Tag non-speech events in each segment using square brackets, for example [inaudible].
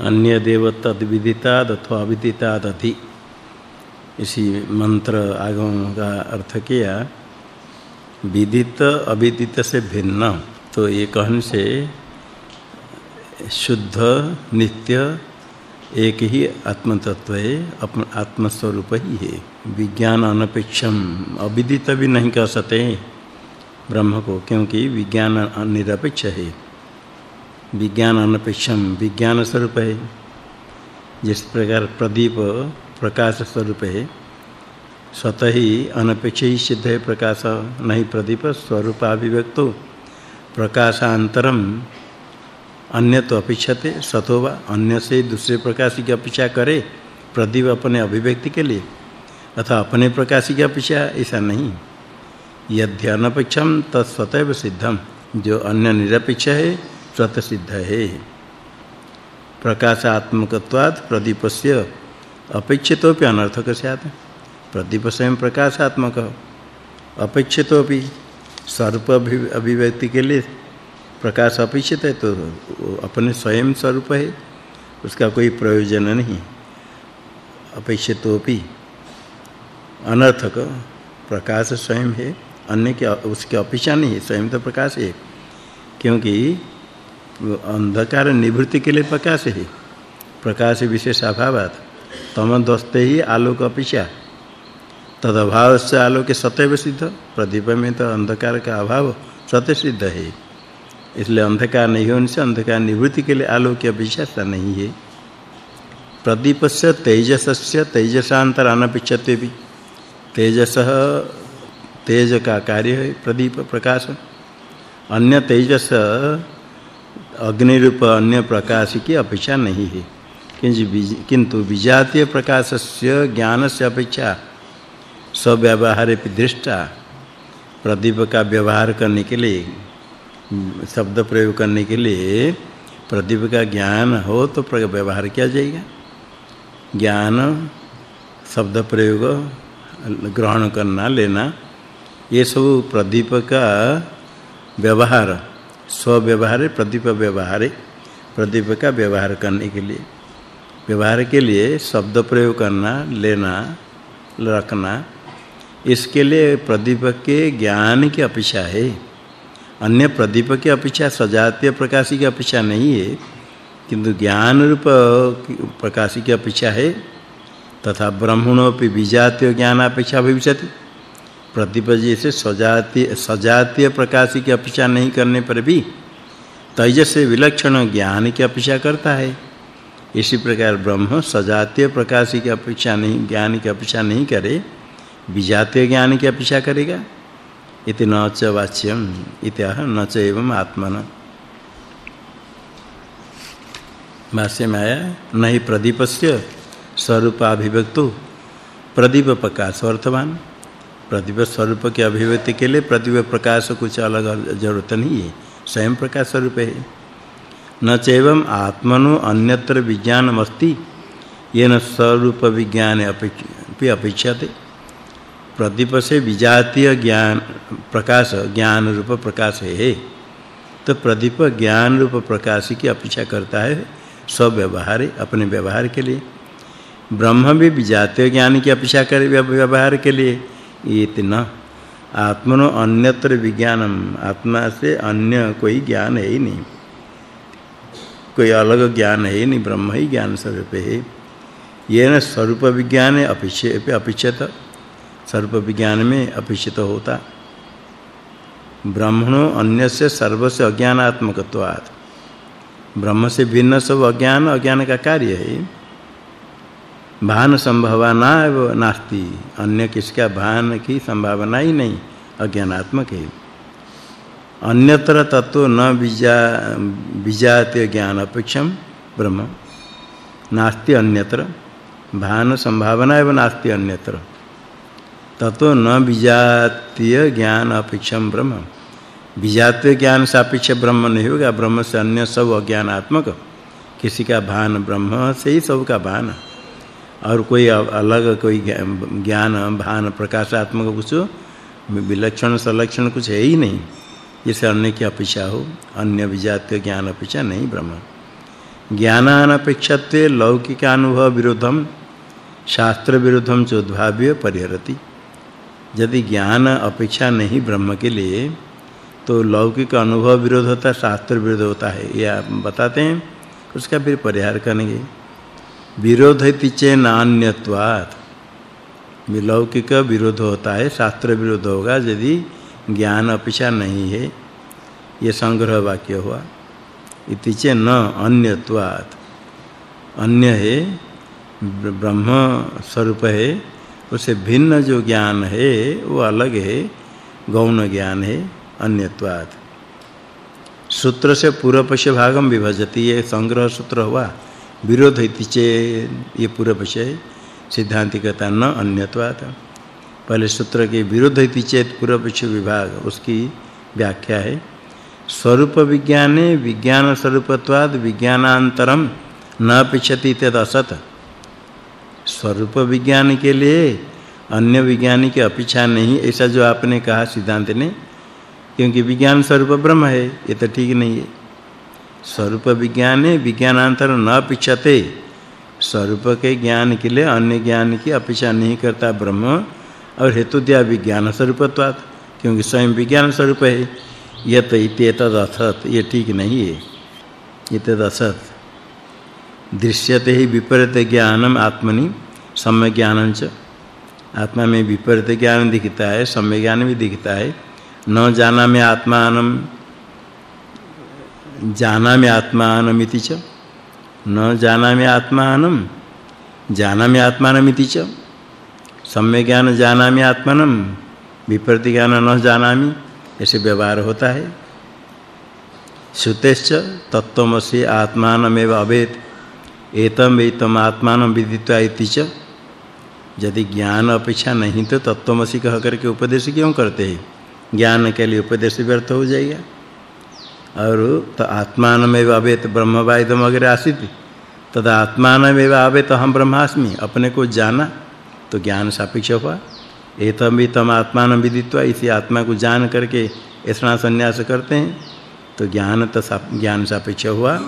अन्य देव तद विदिताद अथवा अविदिताद अधि इसी मंत्र आगम का अर्थ किया, विदित अविदित से भिन्न। तो ये कहन से शुद्ध, नित्य, एक ही आत्म तत्व है, अपना आत्म स्वरूप ही है। विज्ञान अनपेक्षम अविदित भी नहीं कह सकते ब्रह्म को, क्योंकि विज्ञान निरपेक्ष है। विज्ञान अनपेक्षम विज्ञान स्वरूप है जिस प्रकार प्रदीप प्रकाश स्वरूप है स्वतः ही अनपेक्ष सिद्ध है प्रकाश नहीं प्रदीप स्वरूपाभिव्यक्तो प्रकाशांतरम अन्य तो अपेक्षते सतोवा अन्य से दूसरे प्रकाश की अपेक्षा करे, प्रदीप अपने अभिव्यक्ति के लिए अथवा अपने प्रकाश की अपेक्षा ऐसा नहीं। यद्य अनपेक्षम तत्स्वतैव सिद्धम जो अन्य निरपेक्ष है स्वत सिद्ध है प्रकाशात्मकत्वात् प्रदीपस्य अपेक्षितोपि अनर्थक स्यात्। प्रदीप स्वयं प्रकाशात्मक। अपेक्षितोपि स्वरूप अभिव्यक्ति के लिए प्रकाश अपेक्षित है तो अपने स्वयं स्वरूप है। उसका कोई प्रयोजन नहीं। अपेक्षितोपि अनर्थक। प्रकाश स्वयं है, अन्य के उसकी अपेक्षा नहीं है। स्वयं तो प्रकाश है। क्योंकि अंधकार निवृत्ति के लिए प्रकाश है। प्रकाश विशेष अभावात। तम दस्ते ही आलोक अपेक्षा तद अभाव से आलोक सतैव सिद्ध। प्रदीप में तो अंधकार का अभाव सत्य सिद्ध है। इसलिए अंधकार नहीं होने से अंधकार निवृत्ति के लिए आलोक की अपेक्षा नहीं है। प्रदीप से तेजसस्य तेजसांतर अनपेक्षते भी तेजस तेज का कार्य है प्रदीप प्रकाश। अन्य तेजस अग्नि रूप अन्य प्रकाश की अपेक्षा नहीं है। किंतु विजातीय प्रकाशस्य, ज्ञानस्य अपेक्षा, स्वव्यवहारे दृष्टा, प्रदीप का व्यवहार करने के लिए, शब्द प्रयोग करने के लिए प्रदीप का ज्ञान हो तो व्यवहार किया जाएगा। ज्ञान, शब्द प्रयोग, ग्रहण करना, लेना, ये सब प्रदीप का व्यवहार स्व व्यवहार प्रदीप व्यवहार, प्रदीप का व्यवहार करने के लिए। व्यवहार के लिए शब्द प्रयोग करना, लेना, रखना, इसके लिए प्रदीप के ज्ञान की अपेक्षा है। अन्य प्रदीप की अपेक्षा, सजातीय प्रकाशी की अपेक्षा नहीं है, किंतु ज्ञान रूप प्रकाशी की अपेक्षा है, तथा ब्रह्मणोपि विजातीय ज्ञान अपेक्षा भविष्यति। प्रदीप से सजातीय सजातीय प्रकाशी की अपेक्षा नहीं करने पर भी तेजस से विलक्षण ज्ञान की अपेक्षा करता है। इसी प्रकार ब्रह्म सजातीय प्रकाशी की अपेक्षा नहीं, ज्ञान की अपेक्षा नहीं करे, विजातीय ज्ञान की अपेक्षा करेगा। इति न वाच्यम इत्याह न च एवं आत्मन। भाष्य में आया नहीं प्रदीपस्य स्वरूपाभिव्यक्तो प्रदीप प्रकाश अर्थवान प्रदीप स्वरूप के अभिव्यक्ति के लिए प्रदीप प्रकाश कुछ अलग ज़रूरत नहीं है, स्वयं प्रकाश स्वरूप है। न चैवम आत्मनो अन्यत्र विज्ञानमस्ति, येन स्वरूप विज्ञान अपेक्षते अपेक्षते। प्रदीप से विजातीय ज्ञान प्रकाश, ज्ञान रूप प्रकाश है तो प्रदीप ज्ञान रूप प्रकाश की अपेक्षा करता है सब व्यवहार, अपने व्यवहार के लिए। ब्रह्म भी विजातीय ज्ञान की अपेक्षा करे व्यवहार के लिए। इतना आत्मनो अन्यत्र विज्ञानम। आत्मा से अन्य कोई ज्ञान है ही नहीं। कोई अलग ज्ञान है ही नहीं। ब्रह्म ही ज्ञान स्वरूप है। येन स्वरूप विज्ञान अपेक्षित अपेक्षित स्वरूप विज्ञान में अपेक्षित होता। ब्रह्मणो अन्य से सर्वस्य अज्ञानात्मकत्वात्। ब्रह्म से भिन्न सब अज्ञान अज्ञान का कार्य है। भान संभावना नास्ति। अन्य किसका भान की संभावना ही नहीं, अज्ञानात्मक है। अन्यत्र तत्व न बीजा बीजातीय ज्ञान अपेक्षम ब्रह्म। नास्ति अन्यत्र। भान संभावना एवं नास्ति अन्यत्र। तत्व न बीजातीय ज्ञान अपेक्षम ब्रह्म। बीजातीय ज्ञान सापेक्ष ब्रह्म नहीं होगा, ब्रह्म से अन्य सब अज्ञानात्मक। किसी का भान ब्रह्म से ही सब का भान। और कोई अलग कोई ज्ञान, भान, प्रकाशात्मक कुछ विलक्षण, संलक्षण कुछ है ही नहीं। जिसे अन्य की अपेक्षा हो, अन्य विजातीय ज्ञान अपेक्षा नहीं, ब्रह्म। ज्ञानानपेक्षत्वे लौकिकानुभव विरुद्धम, शास्त्र विरोधम चोद्भाव्य परिहरति। यदि ज्ञान अपेक्षा नहीं ब्रह्म के लिए तो लौकिक अनुभव विरोध होता शास्त्र विरोध होता है। ये आप बताते हैं, उसका फिर परिहार करेंगे। विरोधति चे नान्यत्वात्। लौकिक विरोध होता है, शास्त्र विरोध होगा, यदि ज्ञान अपेक्षा नहीं है, ये संग्रह वाक्य हुआ। इति चे न अन्यत्वात्। अन्य है, ब्रह्म स्वरूप है, उसे भिन्न जो ज्ञान है, वो अलग है, गौण ज्ञान है, अन्यत्वात्। सूत्र से पूर्व भागम विभजति ये संग्रह सूत्र हुआ। विरोध इति चे ये पूर्व पक्ष है सिद्धांति कहता न अन्यत्वात्। पहले सूत्र के विरोध इति चेत पूर्व पक्ष विभाग, उसकी व्याख्या है। स्वरूप विज्ञाने विज्ञान स्वरूपत्वाद विज्ञानांतरम न पिछति तद असत। स्वरूप विज्ञान के लिए अन्य विज्ञानी की अपेक्षा नहीं, ऐसा जो आपने कहा सिद्धांत ने, क्योंकि विज्ञान स्वरूप ब्रह्म है, ये तो ठीक नहीं है। स्वरूप विज्ञान, विज्ञानांतर न अपेक्षते स्वरूप के ज्ञान के लिए अन्य ज्ञान की अपेक्षा नहीं करता ब्रह्म और हेतु दिया विज्ञान स्वरूपत्वात्, क्योंकि स्वयं विज्ञान स्वरूप है। यत इत्येतद असत, ये ठीक नहीं है। इत्येतद असत। दृश्यते ही विपरीत ज्ञानम आत्मनि, सम्य ज्ञानंच आत्मा में विपरीत ज्ञान दिखता है, सम्य ज्ञान भी दिखता है। न जाना में आत्मानम जाना में आत्मानमिति च। न जाना में आत्मानम जाना में आत्मानमिति च। सम्य ज्ञान जाना में आत्मानम विपरीत ज्ञान न जानामि, ऐसे व्यवहार होता है। श्रुतेश्च तत्वमसि आत्मानमेव अवेत एतम एतम आत्मान विदित्वा इति च। यदि ज्ञान अपेक्षा नहीं तो तत्वमसि कह करके उपदेश क्यों करते हैं? ज्ञान के लिए उपदेश व्यर्थ हो जाएगा। और तो आत्मानमेव अवेत ब्रह्मवाइदम अगर आसित। तद आत्मानमेव अवेत हम ब्रह्मास्मि, अपने को जाना तो ज्ञान सापेक्ष हुआ। एतम एतम आत्मान विदित्वा इसी आत्मा को जान करके ऐसा संन्यास करते हैं तो ज्ञान तो ज्ञान सापेक्ष हुआ।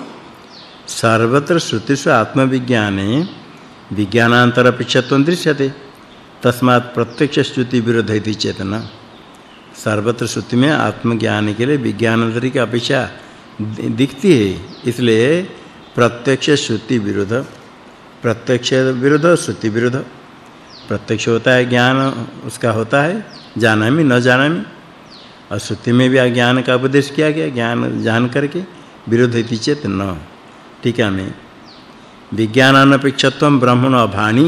सर्वत्र श्रुतिषु आत्मविज्ञाने विज्ञानांतर अपेक्षत्व दृश्यते, तस्मात् प्रत्यक्ष श्रुति विरोध है चेतना। सर्वत्र श्रुति में आत्मज्ञान के लिए विज्ञानांतर की अपेक्षा दिखती है। इसलिए प्रत्यक्ष श्रुति विरुद्ध, प्रत्यक्ष विरुद्ध, श्रुति विरुद्ध। प्रत्यक्ष होता है ज्ञान, उसका होता है जाना में न जाना में और श्रुति में भी ज्ञान का उपदेश किया गया, ज्ञान जान करके विरुद्ध है चेत न। टीका में। विज्ञान अनपेक्षत्वम ब्रह्मण अभाणी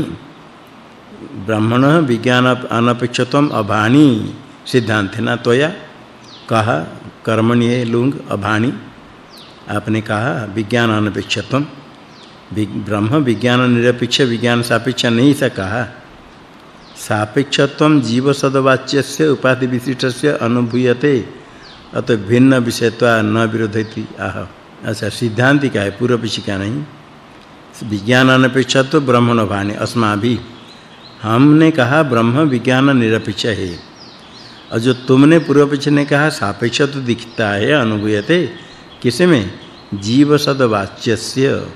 ब्रह्मण विज्ञान अनपेक्षत्वम अभाणी सिद्धांत है ना तोया कहा कर्मणि है लुंग अभाणी आपने कहा विज्ञान अनपेक्षत्वम ब्रह्म विज्ञान निरपेक्ष विज्ञान सापेक्ष नहीं सा कहा। सापेक्षत्वम जीव सदवाच्यस्य उपाधि विशिष्टस्य अनुभूयते, अत भिन्न विषयत्वा न विरोधति आह। अच्छा सिद्धांति का है? पूर्व पक्ष नहीं? विज्ञान अनपेक्षा तो ब्रह्मण भाने अस्मा भी हमने कहा, ब्रह्म विज्ञान निरपेक्ष है। और जो तुमने पूर्व पक्ष ने कहा, सापेक्ष तो दिखता है, अनुभूयते। किसमें? जीव वाच्यस्य,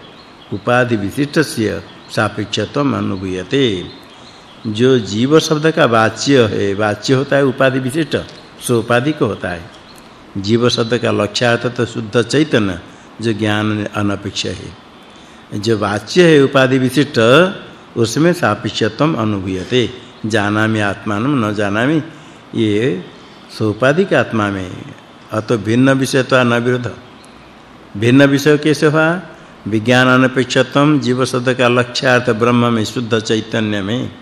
उपाधि विशिष्टस्य सापेक्षत्वम अनुभूयते। जो जीव शब्द का वाच्य है, वाच्य होता है, उपाधि विशिष्ट, सो उपाधि को होता है। जीव शब्द का लक्ष्यार्थ तो शुद्ध चैतन्य, जो ज्ञान अनपेक्ष है। जो वाच्य है, उपाधि विशिष्ट, उसमें सापेक्षत्वम अनुभूयते। जाना में आत्मान, न जाना में ये सोपाधिक आत्मा में अतो भिन्न विषय तो न विरोध भिन्न विषय कैसे हुआ? विज्ञान अनपेक्षत्वम जीव शब्द का लक्ष्यार्थ ब्रह्म में शुद्ध चैतन्य में।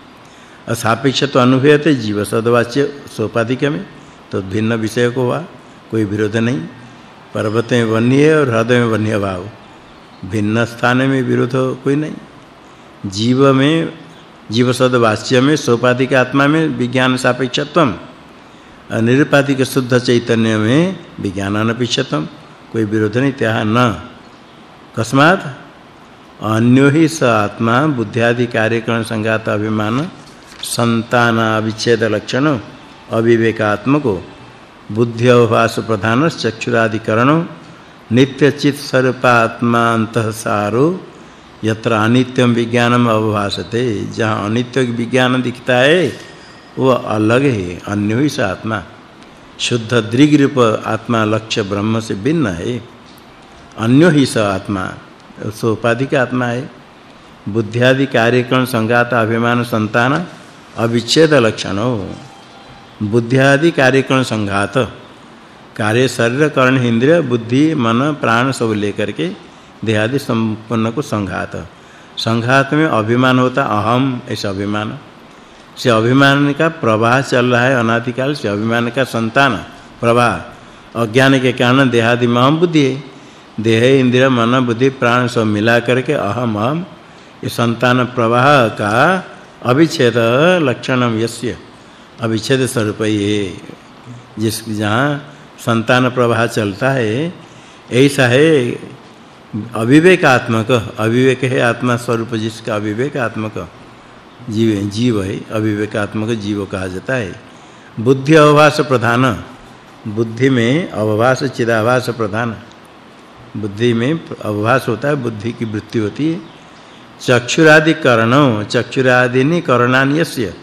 असापेक्षत्व अनुभूयते जीव शब्दवाच्य सोपाधिक में। तो भिन्न विषय को हुआ। कोई विरोध नहीं। पर्वत में वन्य और हृदय में वन्य भाव। भिन्न स्थान में विरोध कोई नहीं। जीव में जीव शब्द वाच्य में, सोपाधिक आत्मा में विज्ञान सापेक्षत्वम निरुपाधिक शुद्ध चैतन्य में विज्ञान अनपेक्षत्वम कोई विरोध नहीं त्या न। कस्मात् अन्यो ही स आत्मा बुद्धियादि कार्यकरण संगात अभिमान संतान अविच्छेद लक्षण अविवेकात्मको बुद्धि अवभास प्रधान चक्षुराधिकरण नित्य चित स्वरूपात्मा अंतसारो यत्र अनित्यम विज्ञानम अवभासते, जहाँ अनित्य विज्ञान दिखता है वो अलग है, अन्य ही आत्मा। शुद्ध दृग रूप आत्मा लक्ष्य ब्रह्म से भिन्न है। अन्य ही स आत्मा, सो उपाधिक आत्मा है। बुद्धि आदि कार्यक्रम संघात अभिमान, संतान, अविच्छेद लक्षण बुद्धि आदि कार्यक्रम, संघात, कार्य, शरीर, कर्ण, इंद्रिय, बुद्धि, मन, प्राण सब लेकर के देहादि संपन्न को संघात। संघात में अभिमान होता, अहम, ऐसा अभिमान। से अभिमान का प्रवाह चल रहा है, अनादिकाल से अभिमान का संतान, प्रवाह। अज्ञान के कारण देहादि में अहम बुद्धि, देह, इंद्रिय, मन, बुद्धि, प्राण सब मिला करके अहम अहम ये संतान प्रवाह का अविच्छेद लक्षणम यस्य। अविच्छेद स्वरूप ये। जिस जहाँ संतान प्रवाह चलता है, ऐसा है अविवेकात्मक। अविवेक है आत्मा स्वरूप जिसका अविवेकात्मक। जीव जीव है, अविवेकात्मक जीव कहा जाता है। बुद्धि अवभास प्रधान, बुद्धि में अवभास, चिदाभास प्रधान। बुद्धि में अवभास होता है, बुद्धि की वृत्ति होती है। चक्षुरादि करणों चक्षुरादिनि करणान्यस्य,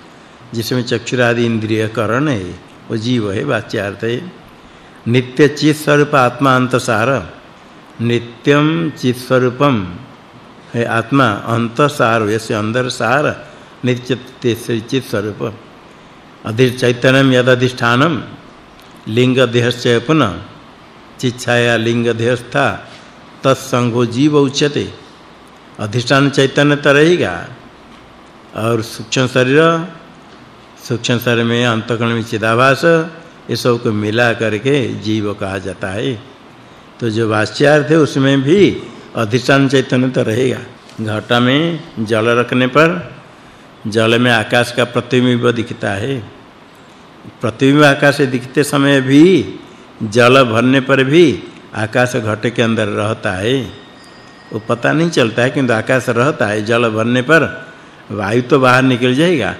जिसमें चक्षुरादि इंद्रिय करण है, वो जीव है, वाच्यार्थ है। नित्य चित स्वरूप आत्मा अंतसार नित्यम चित स्वरूपम है आत्मा, अंतसार यसे अंदर सार। नित्य चित स्वरूप अधि चैतन्यम यद अधिष्ठानम लिंग देहस्य पुनः। चिच्छाया लिंग देहस्था तत्संगो जीव उच्यते। अधिष्ठान चैतन्य तो रहेगा और सूक्ष्म शरीर सूक्ष्म शरीर में अंतकरण में चिदाभास, ये सबको मिला करके जीव कहा जाता है। तो जो वाच्यार्थ है, उसमें भी अधिष्ठान चैतन्य तो रहेगा घटा में जल रखने पर जल में आकाश का प्रतिबिंब दिखता है। प्रतिबिंब आकाश से दिखते समय भी जल भरने पर भी आकाश घट के अंदर रहता है। वो पता नहीं चलता है, किंतु आकाश रहता है। जल भरने पर वायु तो बाहर निकल जाएगा।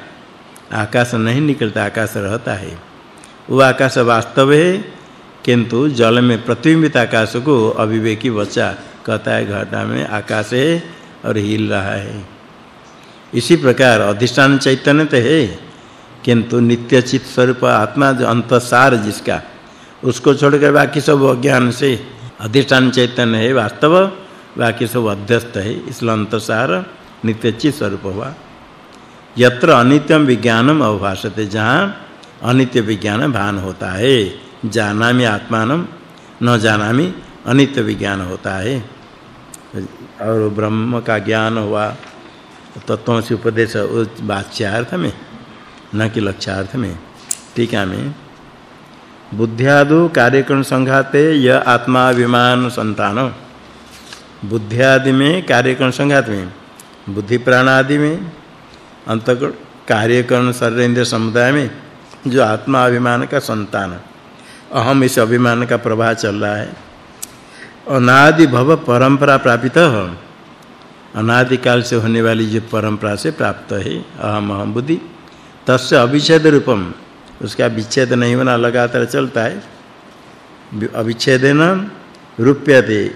आकाश नहीं निकलता, आकाश रहता है। वो आकाश वास्तव है, किंतु जल में प्रतिबिंबित आकाश को अविवेकी बच्चा कहता है, घटा में आकाश है और हिल रहा है। इसी प्रकार अधिष्ठान चैतन्य तो है, किंतु नित्य चित स्वरूप आत्मा जो अंतसार जिसका, उसको छोड़कर बाकी सब अज्ञान से अधिष्ठान चैतन्य है वास्तव, बाकी सब अध्यस्त है, इसलिए अंतसार नित्य चित स्वरूप हुआ। यत्र अनित्यम विज्ञानम अवभाषते, जहाँ अनित्य विज्ञान भान होता है, जानामि आत्मानम न जानामि अनित्य विज्ञान होता है। और ब्रह्म का ज्ञान हुआ तत्वों से उपदेश वाच्यार्थ में, न कि लक्ष्यार्थ में, टीका में, बुद्ध्यादु कार्यक्रम संघाते य आत्मा विमान संतान। बुद्ध्यादि में कार्यकरण संघात में बुद्धि प्राण आदि में अंतकरण कार्यकरण शरीर समुदाय में, जो आत्मा अभिमान का संतान। अहम इस अभिमान का प्रवाह चल रहा है। अनादि भव परंपरा प्रापित काल से होने वाली जो परंपरा से प्राप्त है, अहम अहम बुद्धि। तस्य अविच्छेद रूपम। उसका विच्छेद नहीं होना लगातार चलता है। अविच्छेदेन रूप्यते,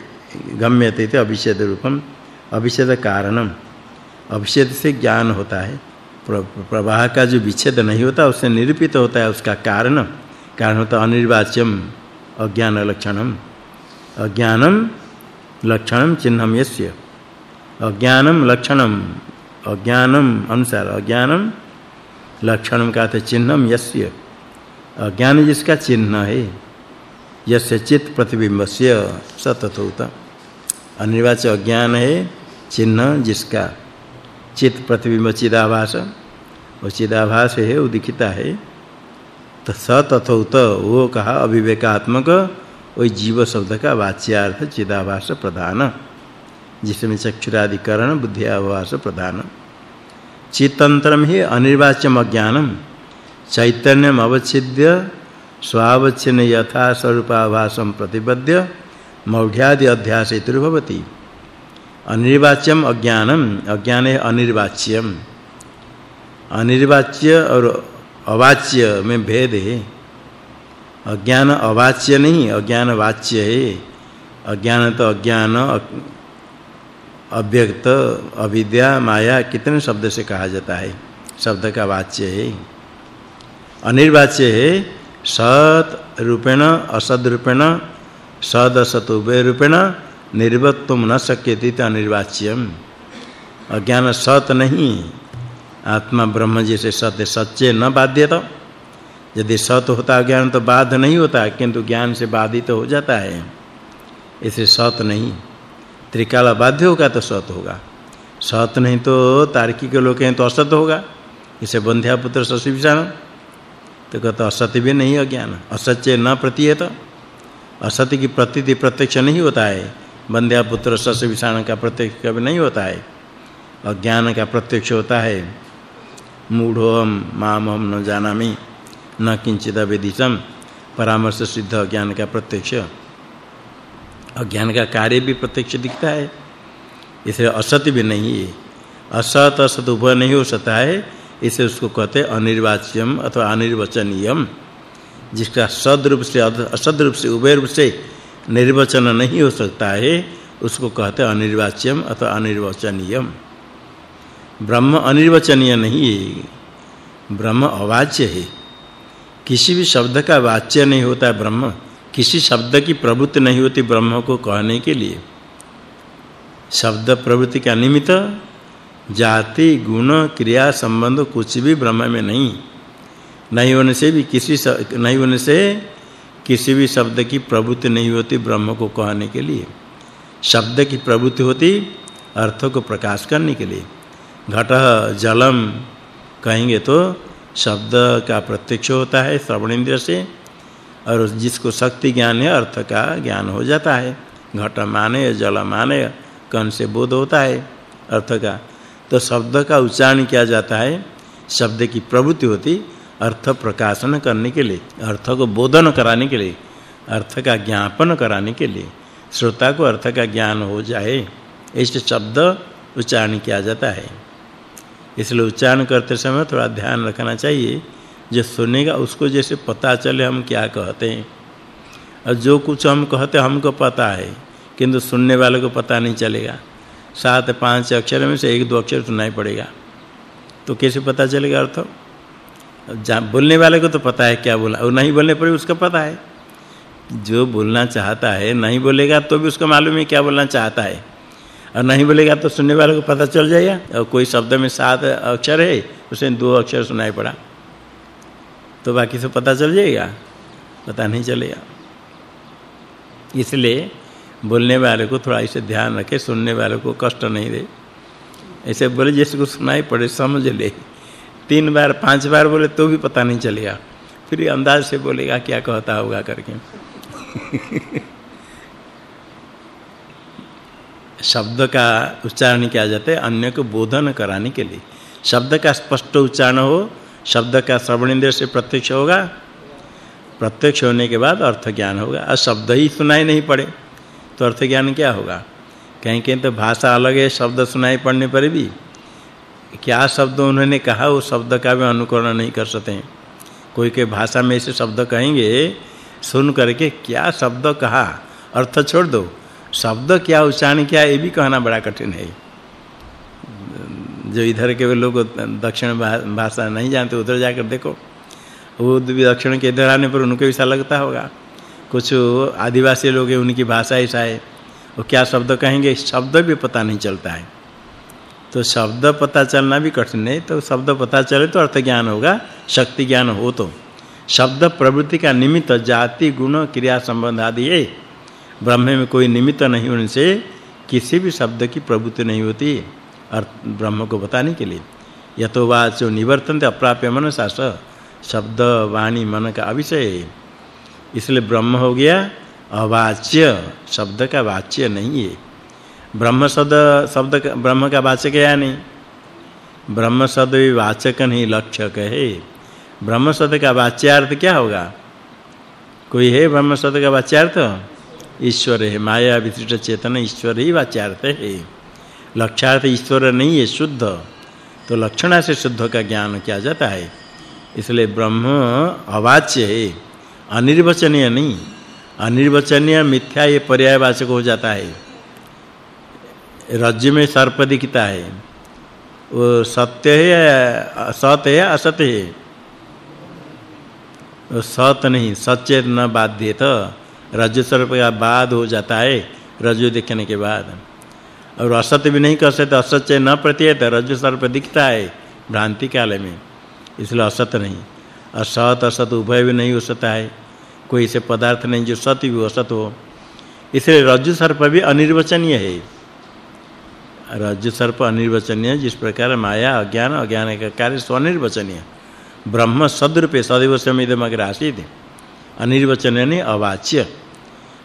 गम्यते ते अविच्छेद रूपम, अविच्छेद कारणम। अविच्छेद से ज्ञान होता है। प्रवाह का जो विच्छेद नहीं होता, उससे निरूपित होता है उसका कारण। कारण होता अनिर्वाच्यम अज्ञान लक्षणम अज्ञानम, लक्षणम चिन्हम यस्य। अज्ञानम लक्षणम। अज्ञानम अनुसार अज्ञानम लक्षणम का अर्थ चिन्हम यस्य। अज्ञान जिसका चिन्ह है, यस्य चित प्रतिबिंबस्य सततोत। अनिर्वाच्य अज्ञान है, चिन्ह जिसका। चित प्रतिबिंब चिदाभास। वो चिदाभास है उदिखिता दिखता है। तो सततोत, वो कहा अविवेकात्मक वही जीव शब्द का वाच्यार्थ चिदाभास प्रधान। जिसमें चक्षुरादिकरण बुद्धि आवास प्रधान चितंत्रम ही अनिर्वाच्यम अज्ञानम। चैतन्यम अवच्छिद्य, स्वावच्छिन्न यथा स्वरूपाभासम प्रतिपद्य, मौढ़्यादि अध्यास भवति अनिर्वाच्यम अज्ञानम, अज्ञान है अनिर्वाच्यम। अनिर्वाच्य और अवाच्य में भेद है। अज्ञान अवाच्य नहीं, अज्ञान वाच्य है। अज्ञान तो अज्ञान अव्यक्त, अविद्या, माया कितने शब्द से कहा जाता है? शब्द का वाच्य है। अनिर्वाच्य है, सत रूपेण, असद रूपेण, सद असत उभय रूपेण निर्वक्तुम न शक्यति अनिर्वाच्यम। अज्ञान सत नहीं, आत्मा ब्रह्म जैसे सत्य सच्चे न बाध्यता। यदि सत होता ज्ञान तो बाध नहीं होता, किंतु ज्ञान से बाधित हो जाता है। इसे सत नहीं। त्रिकाल बाध्य होगा तो सत होगा। सत नहीं तो तार्किक लोग हैं तो असत होगा। इसे बंध्या पुत्र शशिविषाण तो कहता असत्य भी नहीं अज्ञान। असत्य न प्रतीयत। असत्य की प्रतीति प्रत्यक्ष नहीं होता है। बंध्या पुत्र शशिविषाण का प्रत्यक्ष कभी नहीं होता है। अज्ञान का प्रत्यक्ष होता है। मूढ़ोम माम हम न जानामि। न किंचित वेदितम परामर्श सिद्ध अज्ञान का प्रत्यक्ष। अज्ञान का कार्य भी प्रत्यक्ष दिखता है। इसे असत्य भी नहीं है। असत असत उभय नहीं हो सकता है। इसे उसको कहते अनिर्वाच्यम अथवा अनिर्वचनीयम, जिसका सद रूप से असद रूप से उभय रूप से निर्वचन नहीं हो सकता है, उसको कहते अनिर्वाच्यम अथवा अनिर्वचनीयम। ब्रह्म अनिर्वचनीय नहीं है। ब्रह्म अवाच्य है। किसी भी शब्द का वाच्य नहीं होता है ब्रह्म। किसी शब्द की प्रवृत्ति नहीं होती ब्रह्म को कहने के लिए। शब्द प्रवृत्ति का निमित्त, जाति, गुण, क्रिया संबंध कुछ भी ब्रह्म में नहीं। नहीं होने से भी किसी नहीं होने से किसी भी शब्द की प्रवृत्ति नहीं होती ब्रह्म को कहने के लिए। शब्द की प्रवृत्ति होती अर्थ को प्रकाश करने के लिए। घट, जलम कहेंगे तो शब्द का प्रत्यक्ष होता है श्रवण इंद्र से। और जिसको शक्ति ज्ञान है, अर्थ का ज्ञान हो जाता है। घट माने, जल माने कन से बोध होता है, अर्थ का। तो शब्द का उच्चारण किया जाता है, शब्द की प्रवृत्ति होती, अर्थ प्रकाशन करने के लिए, अर्थ को बोधन कराने के लिए, अर्थ का ज्ञापन कराने के लिए, श्रोता को अर्थ का ज्ञान हो जाए ऐसे शब्द उच्चारण किया जाता है। इसलिए उच्चारण करते समय थोड़ा ध्यान रखना चाहिए जो सुनेगा, उसको जैसे पता चले हम क्या कहते हैं। और जो कुछ हम कहते हमको पता है, किंतु सुनने वाले को पता नहीं चलेगा। सात, पाँच अक्षर में से एक, दो अक्षर सुनाई पड़ेगा। तो कैसे पता चलेगा अर्थ? बोलने वाले को तो पता है क्या बोला, और नहीं बोलने पर भी उसका पता है। जो बोलना चाहता है, नहीं बोलेगा तो भी उसको मालूम है क्या बोलना चाहता है। और नहीं बोलेगा तो सुनने वाले को पता चल जाएगा। और कोई शब्द में सात अक्षर है, उसमें दो अक्षर सुनाई पड़ा। तो बाकी सब पता चल जाएगा। पता नहीं चलेगा। इसलिए बोलने वाले को थोड़ा इसे ध्यान रखे, सुनने वाले को कष्ट नहीं दे। ऐसे बोले जिसको सुनाई पड़े, समझ ले। तीन बार, पाँच बार बोले तो भी पता नहीं चलेगा। फिर अंदाज से बोलेगा, क्या कहता होगा करके। [laughs] शब्द का उच्चारण किया जाता है, अन्य को बोधन कराने के लिए। शब्द का स्पष्ट उच्चारण हो शब्द का श्रवण इंद्र से प्रत्यक्ष होगा। प्रत्यक्ष होने के बाद अर्थ ज्ञान होगा। और शब्द ही सुनाई नहीं पड़े तो अर्थ ज्ञान क्या होगा? कहीं कहीं तो भाषा अलग है, शब्द सुनाई पड़ने पर भी। क्या शब्द उन्होंने कहा? वो शब्द का भी अनुकरण नहीं कर सकते हैं। कोई के भाषा में ऐसे शब्द कहेंगे, सुन करके क्या शब्द कहा? अर्थ छोड़ दो। शब्द क्या, उच्चारण क्या, ये भी कहना बड़ा कठिन है। जो इधर के लोग दक्षिण भाषा नहीं जानते, उधर जाकर देखो। वो दक्षिण के इधर आने पर उनको भी ऐसा लगता होगा, कुछ आदिवासी लोग हैं, उनकी भाषा ऐसा है। वो क्या शब्द कहेंगे? शब्द भी पता नहीं चलता है। तो शब्द पता चलना भी कठिन है तो शब्द पता चले तो अर्थ ज्ञान होगा, शक्ति ज्ञान हो तो। शब्द प्रवृत्ति का निमित्त, जाति, गुण, क्रिया संबंध आदि है। ब्रह्म में कोई निमित्त नहीं होने से किसी भी शब्द की प्रवृत्ति नहीं होती। अर्थ ब्रह्म को बताने के लिए। यतो वाचो निवर्तन्ते अप्राप्य मनसा शब्द, वाणी, मन का अविषय। इसलिए ब्रह्म हो गया, अवाच्य। शब्द का वाच्य नहीं है। ब्रह्म शब्द शब्द का, ब्रह्म का वाचक है या नहीं? ब्रह्म शब्द भी वाचक नहीं, लक्षक है। ब्रह्म शब्द का वाच्यार्थ क्या होगा? कोई है ब्रह्म शब्द का वाच्यार्थ? ईश्वर है, माया विशिष्ट चेतन ईश्वर ही वाच्यार्थ है। लक्षार्थ ईश्वर नहीं है, शुद्ध। तो लक्षणा से शुद्ध का ज्ञान किया जाता है। इसलिए ब्रह्म अवाच्य है, अनिर्वचनीय नहीं। अनिर्वचनीय मिथ्या ये पर्यायवाचक हो जाता है। रज्जु में सर्प दिखता है। वो सत्य है सत्य है असत्य है? वो सत्य नहीं सचेत न बाध्य तो रज्जु सर्प का बाद हो जाता है, रज्जु देखने के बाद। और असत्य भी नहीं कर सकते, असत्य न प्रतीयत रज्जु सर्प दिखता है भ्रांति काल में। इसलिए असत्य नहीं। असत असत उभय भी नहीं हो सकता है। कोई ऐसे पदार्थ नहीं, जो सत्य भी असत हो। इसलिए रज्जु सर्प भी अनिर्वचनीय है। रज्जु सर्प अनिर्वचनीय, जिस प्रकार माया, अज्ञान अज्ञान का कार्य स्वनिर्वचनीय। ब्रह्म सदरूपे, सदैव समिदमग्र आसीत अनिर्वचनीय अवाच्य।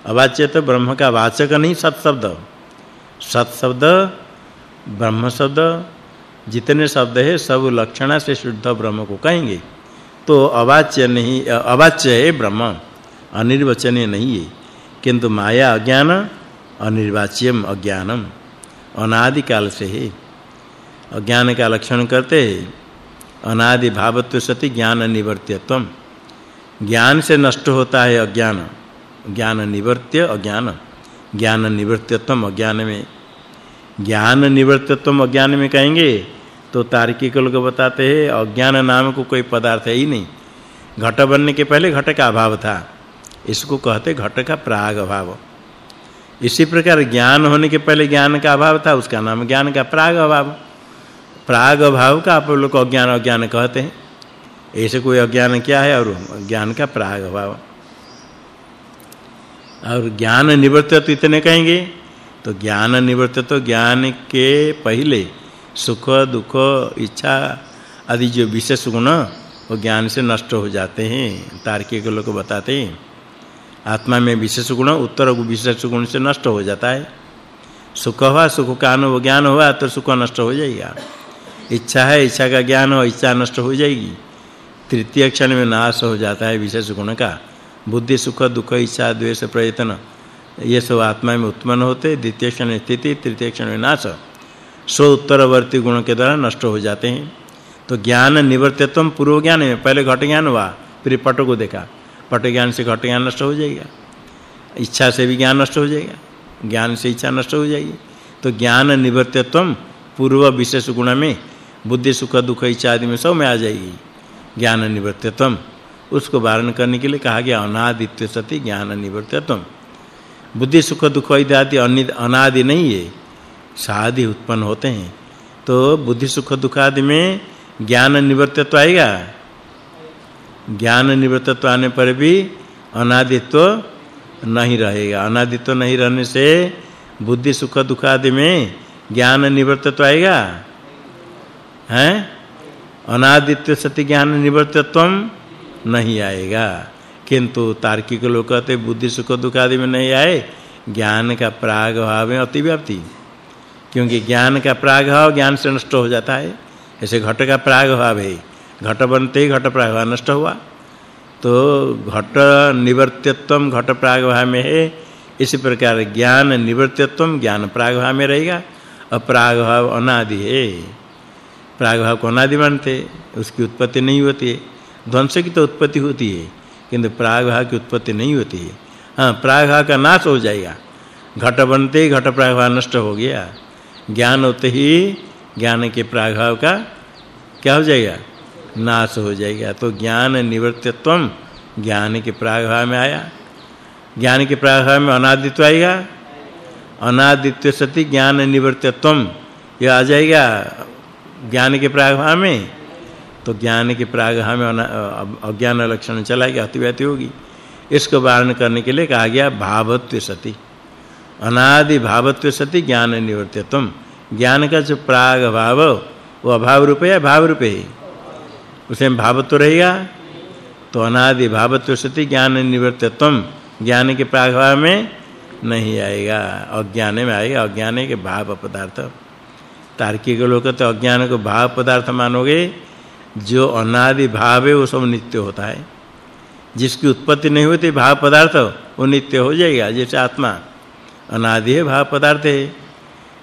अवाच्य तो ब्रह्म का वाचक नहीं सत शब्द सत शब्द, ब्रह्म शब्द, जितने शब्द है, सब लक्षणा से शुद्ध ब्रह्म को कहेंगे। तो अवाच्य नहीं, अवाच्य है ब्रह्म, अनिर्वचनीय नहीं है। किंतु माया अज्ञान, अनिर्वाच्यम अज्ञानम अनादि काल से है। अज्ञान का लक्षण करते हैं, अनादि भावत्व सति ज्ञान निवर्त्यत्वम। ज्ञान से नष्ट होता है अज्ञान, ज्ञान निवर्त्य अज्ञान। ज्ञान निवर्त्यत्वम अज्ञान में ज्ञान निवर्त्यत्वम अज्ञान में कहेंगे तो तार्किक लोग बताते हैं, अज्ञान नाम को कोई पदार्थ है ही नहीं। घट बनने के पहले घट का अभाव था। इसको कहते घट का प्राग अभाव। इसी प्रकार ज्ञान होने के पहले ज्ञान का अभाव था, उसका नाम ज्ञान का प्राग अभाव। प्राग अभाव का आप लोग अज्ञान अज्ञान कहते हैं। ऐसे कोई अज्ञान क्या है और ज्ञान का प्राग अभाव। और ज्ञान निवृत्त तो इतने कहेंगे। तो ज्ञान निवृत्त तो ज्ञान के पहले सुख, दुख, इच्छा आदि जो विशेष गुण, वो ज्ञान से नष्ट हो जाते हैं। तार्किक लोग बताते हैं। आत्मा में विशेष गुण, उत्तर विशेष गुण से नष्ट हो जाता है। सुख हुआ, सुख का अनुभव ज्ञान हुआ तो सुख नष्ट हो जाएगा। इच्छा है, इच्छा का ज्ञान हो, इच्छा नष्ट हो जाएगी। तृतीय क्षण में नाश हो जाता है विशेष गुण का। बुद्धि, सुख, दुख, इच्छा, द्वेष, प्रयत्न, ये सब आत्मा में उत्पन्न होते, द्वितीय क्षण स्थिति, तृतीय क्षण में नाश सो उत्तरवर्ती गुण के द्वारा नष्ट हो जाते हैं। तो ज्ञान निवर्त्यत्व पूर्व ज्ञान में पहले घट ज्ञान हुआ, फिर पट को देखा। पट ज्ञान से घट ज्ञान नष्ट हो जाएगा। इच्छा से भी ज्ञान नष्ट हो जाएगा। ज्ञान से इच्छा नष्ट हो जाएगी। तो ज्ञान निवर्त्यत्व पूर्व विशेष गुण में बुद्धि, सुख, दुख, इच्छा आदि में सब में आ जाएगी। ज्ञान निवर्त्यत्व उसको वारण करने के लिए कहा गया, अनादित्य सति ज्ञान निवर्त्यत्व बुद्धि, सुख, दुख इत्यादि अनादि नहीं है सादि उत्पन्न होते हैं। तो बुद्धि, सुख, दुख आदि में ज्ञान निवर्त्यत्व आएगा? ज्ञान निवृत्तत्व आने पर भी अनादित्व नहीं रहेगा। अनादित्व नहीं रहने से बुद्धि, सुख, दुख आदि में ज्ञान निवृत्तत्व आएगा? हैं? अनादित्व सत्य ज्ञान निवृत्तत्व नहीं आएगा। किंतु तार्किक लोग कहते बुद्धि, सुख, दुख आदि में नहीं आए। ज्ञान का प्राग भाव में अतिव्याप्ति। क्योंकि ज्ञान का प्राग भाव ज्ञान से नष्ट हो जाता है। ऐसे घट का प्राग भाव है। घट बनते ही घट प्रागभाव नष्ट हुआ। तो घट निवर्त्यत्व घट प्रागभाव में है। इसी प्रकार ज्ञान निवर्त्यत्व ज्ञान प्रागभाव में रहेगा। और प्रागभाव अनादि है। प्रागभाव को अनादि मानते। उसकी उत्पत्ति नहीं होती है। ध्वंस की तो उत्पत्ति होती है, किंतु प्रागभाव की उत्पत्ति नहीं होती है। हाँ प्रागभाव का नाश हो जाएगा। घट बनते ही घट प्रागभाव नष्ट हो गया। ज्ञान होते ही ज्ञान के प्रागभाव का क्या हो जाएगा? नाश हो जाएगा। तो ज्ञान निवृत्तत्व ज्ञान के प्रागभाव में आया। ज्ञान के प्रागभाव में अनादित्व आएगा। अनादित्व सति ज्ञान निवृत्तत्व ये आ जाएगा ज्ञान के प्रागभाव में। तो ज्ञान के प्रागभाव में अज्ञान लक्षण चला गया अतिव्याति होगी। इसको वारण करने के लिए कहा गया भावत्व सति। अनादि भावत्व सति ज्ञान निवृत्तत्व ज्ञान का जो प्राग भाव, वो अभाव रूप है भाव रूप है? उसमें भावत्व रहेगा। तो अनादि भावत्व सति ज्ञान निवृत्तत्व ज्ञान के प्रागभाव में नहीं आएगा। अज्ञान में आएगा। अज्ञान के भाव पदार्थ। तार्किक लोग तो अज्ञान को भाव पदार्थ मानोगे। जो अनादि भाव है, वो सब नित्य होता है। जिसकी उत्पत्ति नहीं होती, भाव पदार्थ, वो नित्य हो जाएगा, जैसे आत्मा। अनादि है, भाव पदार्थ है।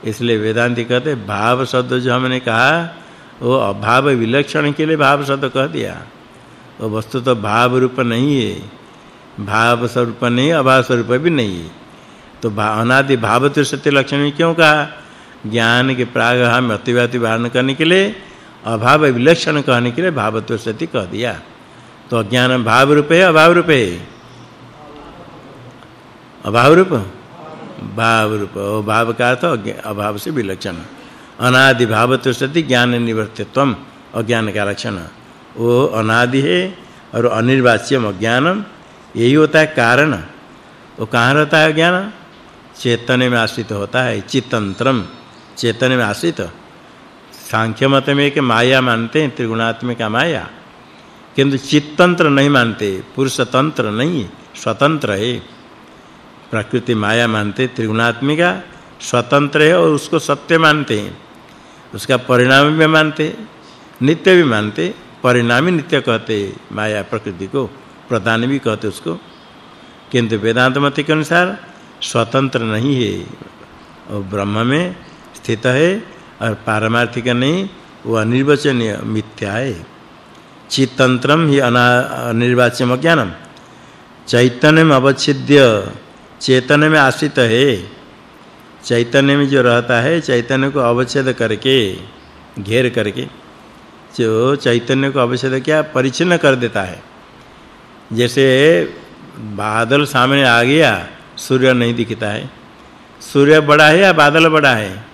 इसलिए वेदांती कहते भाव शब्द जो हमने कहा, वो अभाव विलक्षण के लिए भाव शब्द कह दिया। वो वस्तु तो भाव रूप नहीं है। भाव स्वरूप नहीं, अभाव स्वरूप भी नहीं है। तो अनादि भावत्व सत्य लक्षण क्यों कहा? ज्ञान के प्राग हम अतिव्याति वारण करने के लिए अभाव विलक्षण कहने के लिए भावत्व सति कह दिया। तो अज्ञान भाव रूप अभाव रूपे अभाव रूप भाव रूप भाव का अर्थ अभाव से विलक्षण। अनादि भावत्व सत्य ज्ञान निवर्तित्वम, अज्ञान का लक्षण। वो अनादि है और अनिर्वाच्यम अज्ञानम, यही होता है कारण। वो कहाँ रहता है ज्ञान चेतन में आश्रित होता है, चितंत्रम। चेतन में आश्रित। सांख्य मत में कि माया मानते हैं, त्रिगुणात्मिक माया किंतु चित्तंत्र नहीं मानते पुरुष तंत्र नहीं, स्वतंत्र है। प्रकृति माया मानते, त्रिगुणात्मिका स्वतंत्र है और उसको सत्य मानते हैं। उसका परिणाम भी मानते, नित्य भी मानते, परिणामी नित्य कहते माया प्रकृति को, प्रधान भी कहते उसको। किंतु वेदांत मत के अनुसार स्वतंत्र नहीं है, और ब्रह्म में स्थित है और पारमार्थिक नहीं वो अनिर्वचनीय मिथ्या है। चितंत्रम ही अनिर्वाच्यम ज्ञानम चैतन्य में अवच्छिद्य चेतन में आश्रित है। चैतन्य में जो रहता है, चैतन्य को अवच्छेद करके, घेर करके, जो चैतन्य को अवच्छेद क्या परिचिन्न कर देता है। जैसे बादल सामने आ गया, सूर्य नहीं दिखता है। सूर्य बड़ा है या बादल बड़ा है?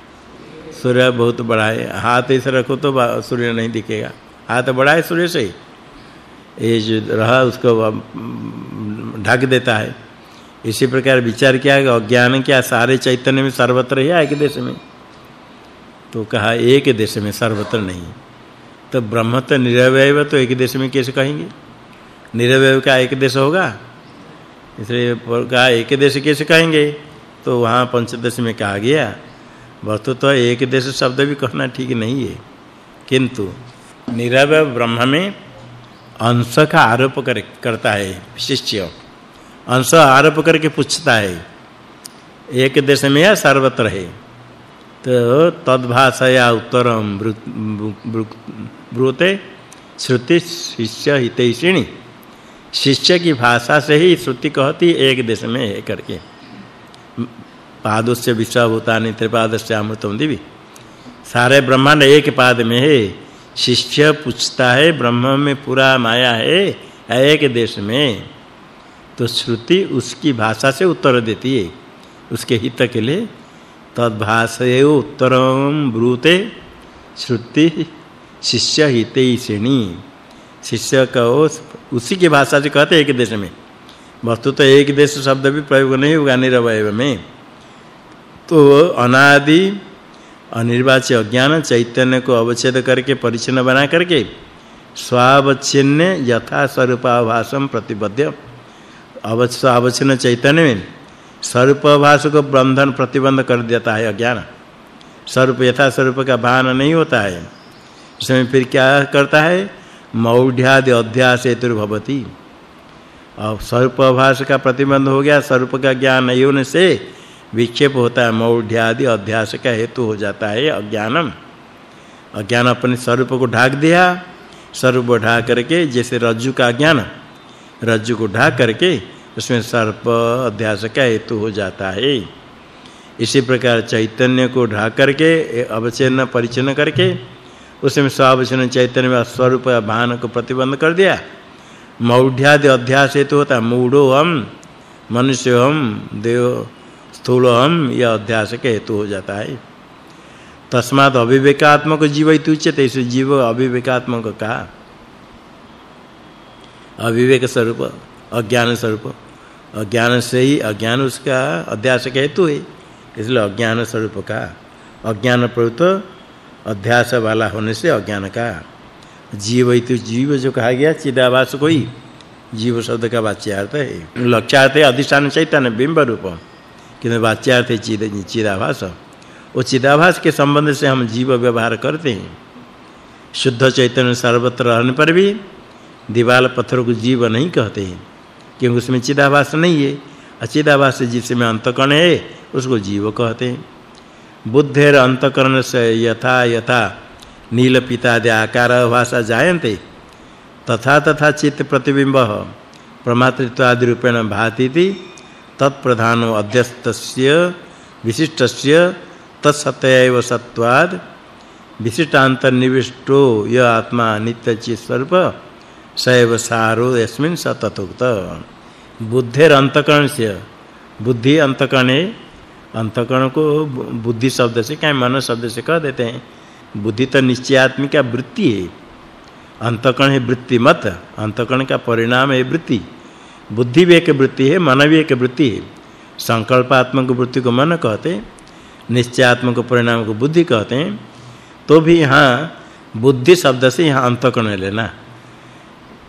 सूर्य बहुत बड़ा है। हाथ ऐसे रखो तो सूर्य नहीं दिखेगा। हाथ बड़ा है सूर्य से ये जो रहा, उसको ढक देता है। इसी प्रकार विचार किया कि अज्ञान क्या। सारे चैतन्य में सर्वत्र है एक देश में। तो कहा, एक देश में सर्वत्र नहीं। तो ब्रह्म तो निरवय तो एक देश में कैसे कहेंगे? निरवय का एक देश होगा। इसलिए कहा, एक देश कैसे कहेंगे? तो वहाँ पंचदश में कहा गया वस्तु तो एक देश शब्द भी कहना ठीक नहीं है। किंतु निरवय ब्रह्म में अंश का आरोप कर, करता है शिष्य। अंश आरोप करके पूछता है एक देश में या सर्वत्र है। तो तद्भाषया उत्तरम ब्रूते श्रुति शिष्य हितैषिणी। शिष्य की भाषा से ही श्रुति कहती एक देश में है करके। पादस्य विश्वभूतानि त्रिपादस्य अमृतम दिवि। सारे ब्रह्मांड एक पाद में है। शिष्य पूछता है, ब्रह्म में पूरा माया है एक देश में? तो श्रुति उसकी भाषा से उत्तर देती है। उसके हित के लिए, तद्भाषये उत्तरम ब्रूते, श्रुति शिष्य हितैषिणी शिष्य का उसी की भाषा से कहते एक देश में। वस्तु तो एक देश शब्द भी प्रयोग नहीं होगा, निरवय में। तो अनादि, अनिर्वाच्य अज्ञान चैतन्य को अवच्छेद करके परिचिन्न बना करके, स्वावच्छिन्न यथा स्वरूपाभासम प्रतिबद्ध अवश्य अवच्छिन्न चैतन्य में स्वरूपाभास को बंधन प्रतिबंध कर देता है अज्ञान। स्वरूप यथा स्वरूप का भान नहीं होता है। इसमें फिर क्या करता है? मौढ़्यादि अध्यास हेतुर्भवति और स्वरूपाभास का प्रतिबंध हो गया, स्वरूप का ज्ञान नहीं होने से विक्षेप होता है, मौढ़्यादि अध्यास का हेतु हो जाता है अज्ञानम। अज्ञान अपने स्वरूप को ढाक दिया, स्वरूप ढाक करके जैसे रज्जु का ज्ञान रज्जु को ढाक करके उसमें सर्प अध्यास का हेतु हो जाता है। इसी प्रकार चैतन्य को ढाक करके अवचेन्न परिचन्न करके, उसमें स्वावचन चैतन्य में स्वरूप भान को प्रतिबंध कर दिया। मौढ़्यादि अध्यास हेतु होता मूढ़ो हम, मनुष्य हम, देव स्थूल यह अध्यास के हेतु हो जाता है। तस्मात् अविवेकात्मक जीव इत्युच्यते इस जीव अविवेकात्मक का अविवेक स्वरूप, अज्ञान स्वरूप। अज्ञान से ही अज्ञान उसका अध्यास के हेतु है, इसलिए अज्ञान स्वरूप का अज्ञान प्रवृत्त अध्यास वाला होने से अज्ञान का जीव इति जीव जो कहा गया, चिदाभास कोई, जीव शब्द का वाच्यार्थ है। लक्ष्यार्थ अधिष्ठान चैतन्य बिंब रूप किंतु वाच्यार्थ चिद, चिदाभास वो चिदाभास के संबंध से हम जीव व्यवहार करते हैं। शुद्ध चैतन्य सर्वत्र रहने पर भी दीवाल पत्थर को जीव नहीं कहते हैं, क्योंकि उसमें चिदाभास नहीं है। अचिदाभास जिसमें अंतकण है, उसको जीव कहते हैं। बुद्धेर अंतकरण से यथा यथा नील पितादि आकार भाषा जायन्ते, तथा तथा चित्त प्रतिबिंब प्रमातृत्व आदि रूपेण भाति थी तत्प्रधानो अध्यस्तस्य, विशिष्टस्य तत्सत्यैव सत्वाद विशिष्टांतर्निविष्टो य आत्मा नित्य चित स्वरूप सैव सारो यस्मिन् सततोक्त बुद्धेर अंतकरण से बुद्धि अंतकरणे अंतकरण को बुद्धि शब्द से क्या मन शब्द से कह देते हैं, बुद्धि तो निश्चयात्मिका वृत्ति है। अंतकरण है वृत्ति मत अंतकरण का परिणाम है वृत्ति। बुद्धि भी एक वृत्ति है मन भी एक वृत्ति है। संकल्पात्मक वृत्ति को मन कहते निश्चयात्मक परिणाम को बुद्धि कहते हैं। तो भी यहाँ बुद्धि शब्द से यहाँ अंतकरण लेना।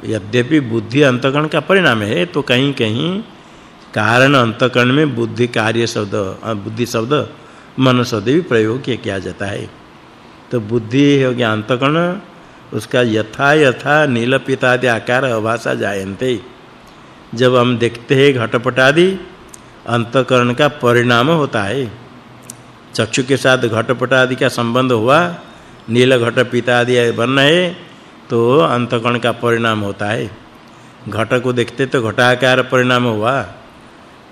यद्यपि बुद्धि अंतकरण का परिणाम है तो कहीं कहीं कारण अंतकरण में बुद्धि कार्य शब्द बुद्धि शब्द, मन शब्द भी प्रयोग किया जाता है। तो बुद्धि हो गया अंतकरण, उसका यथा यथा नीलपित आदि आकार अभाषा जायन्ते। जब हम देखते हैं घटपट आदि अंतकरण का परिणाम होता है। चक्षु के साथ घटपट आदि का संबंध हुआ, नील घट पिता आदि बन है तो अंतकण का परिणाम होता है। घट को देखते तो घटाकार परिणाम हुआ,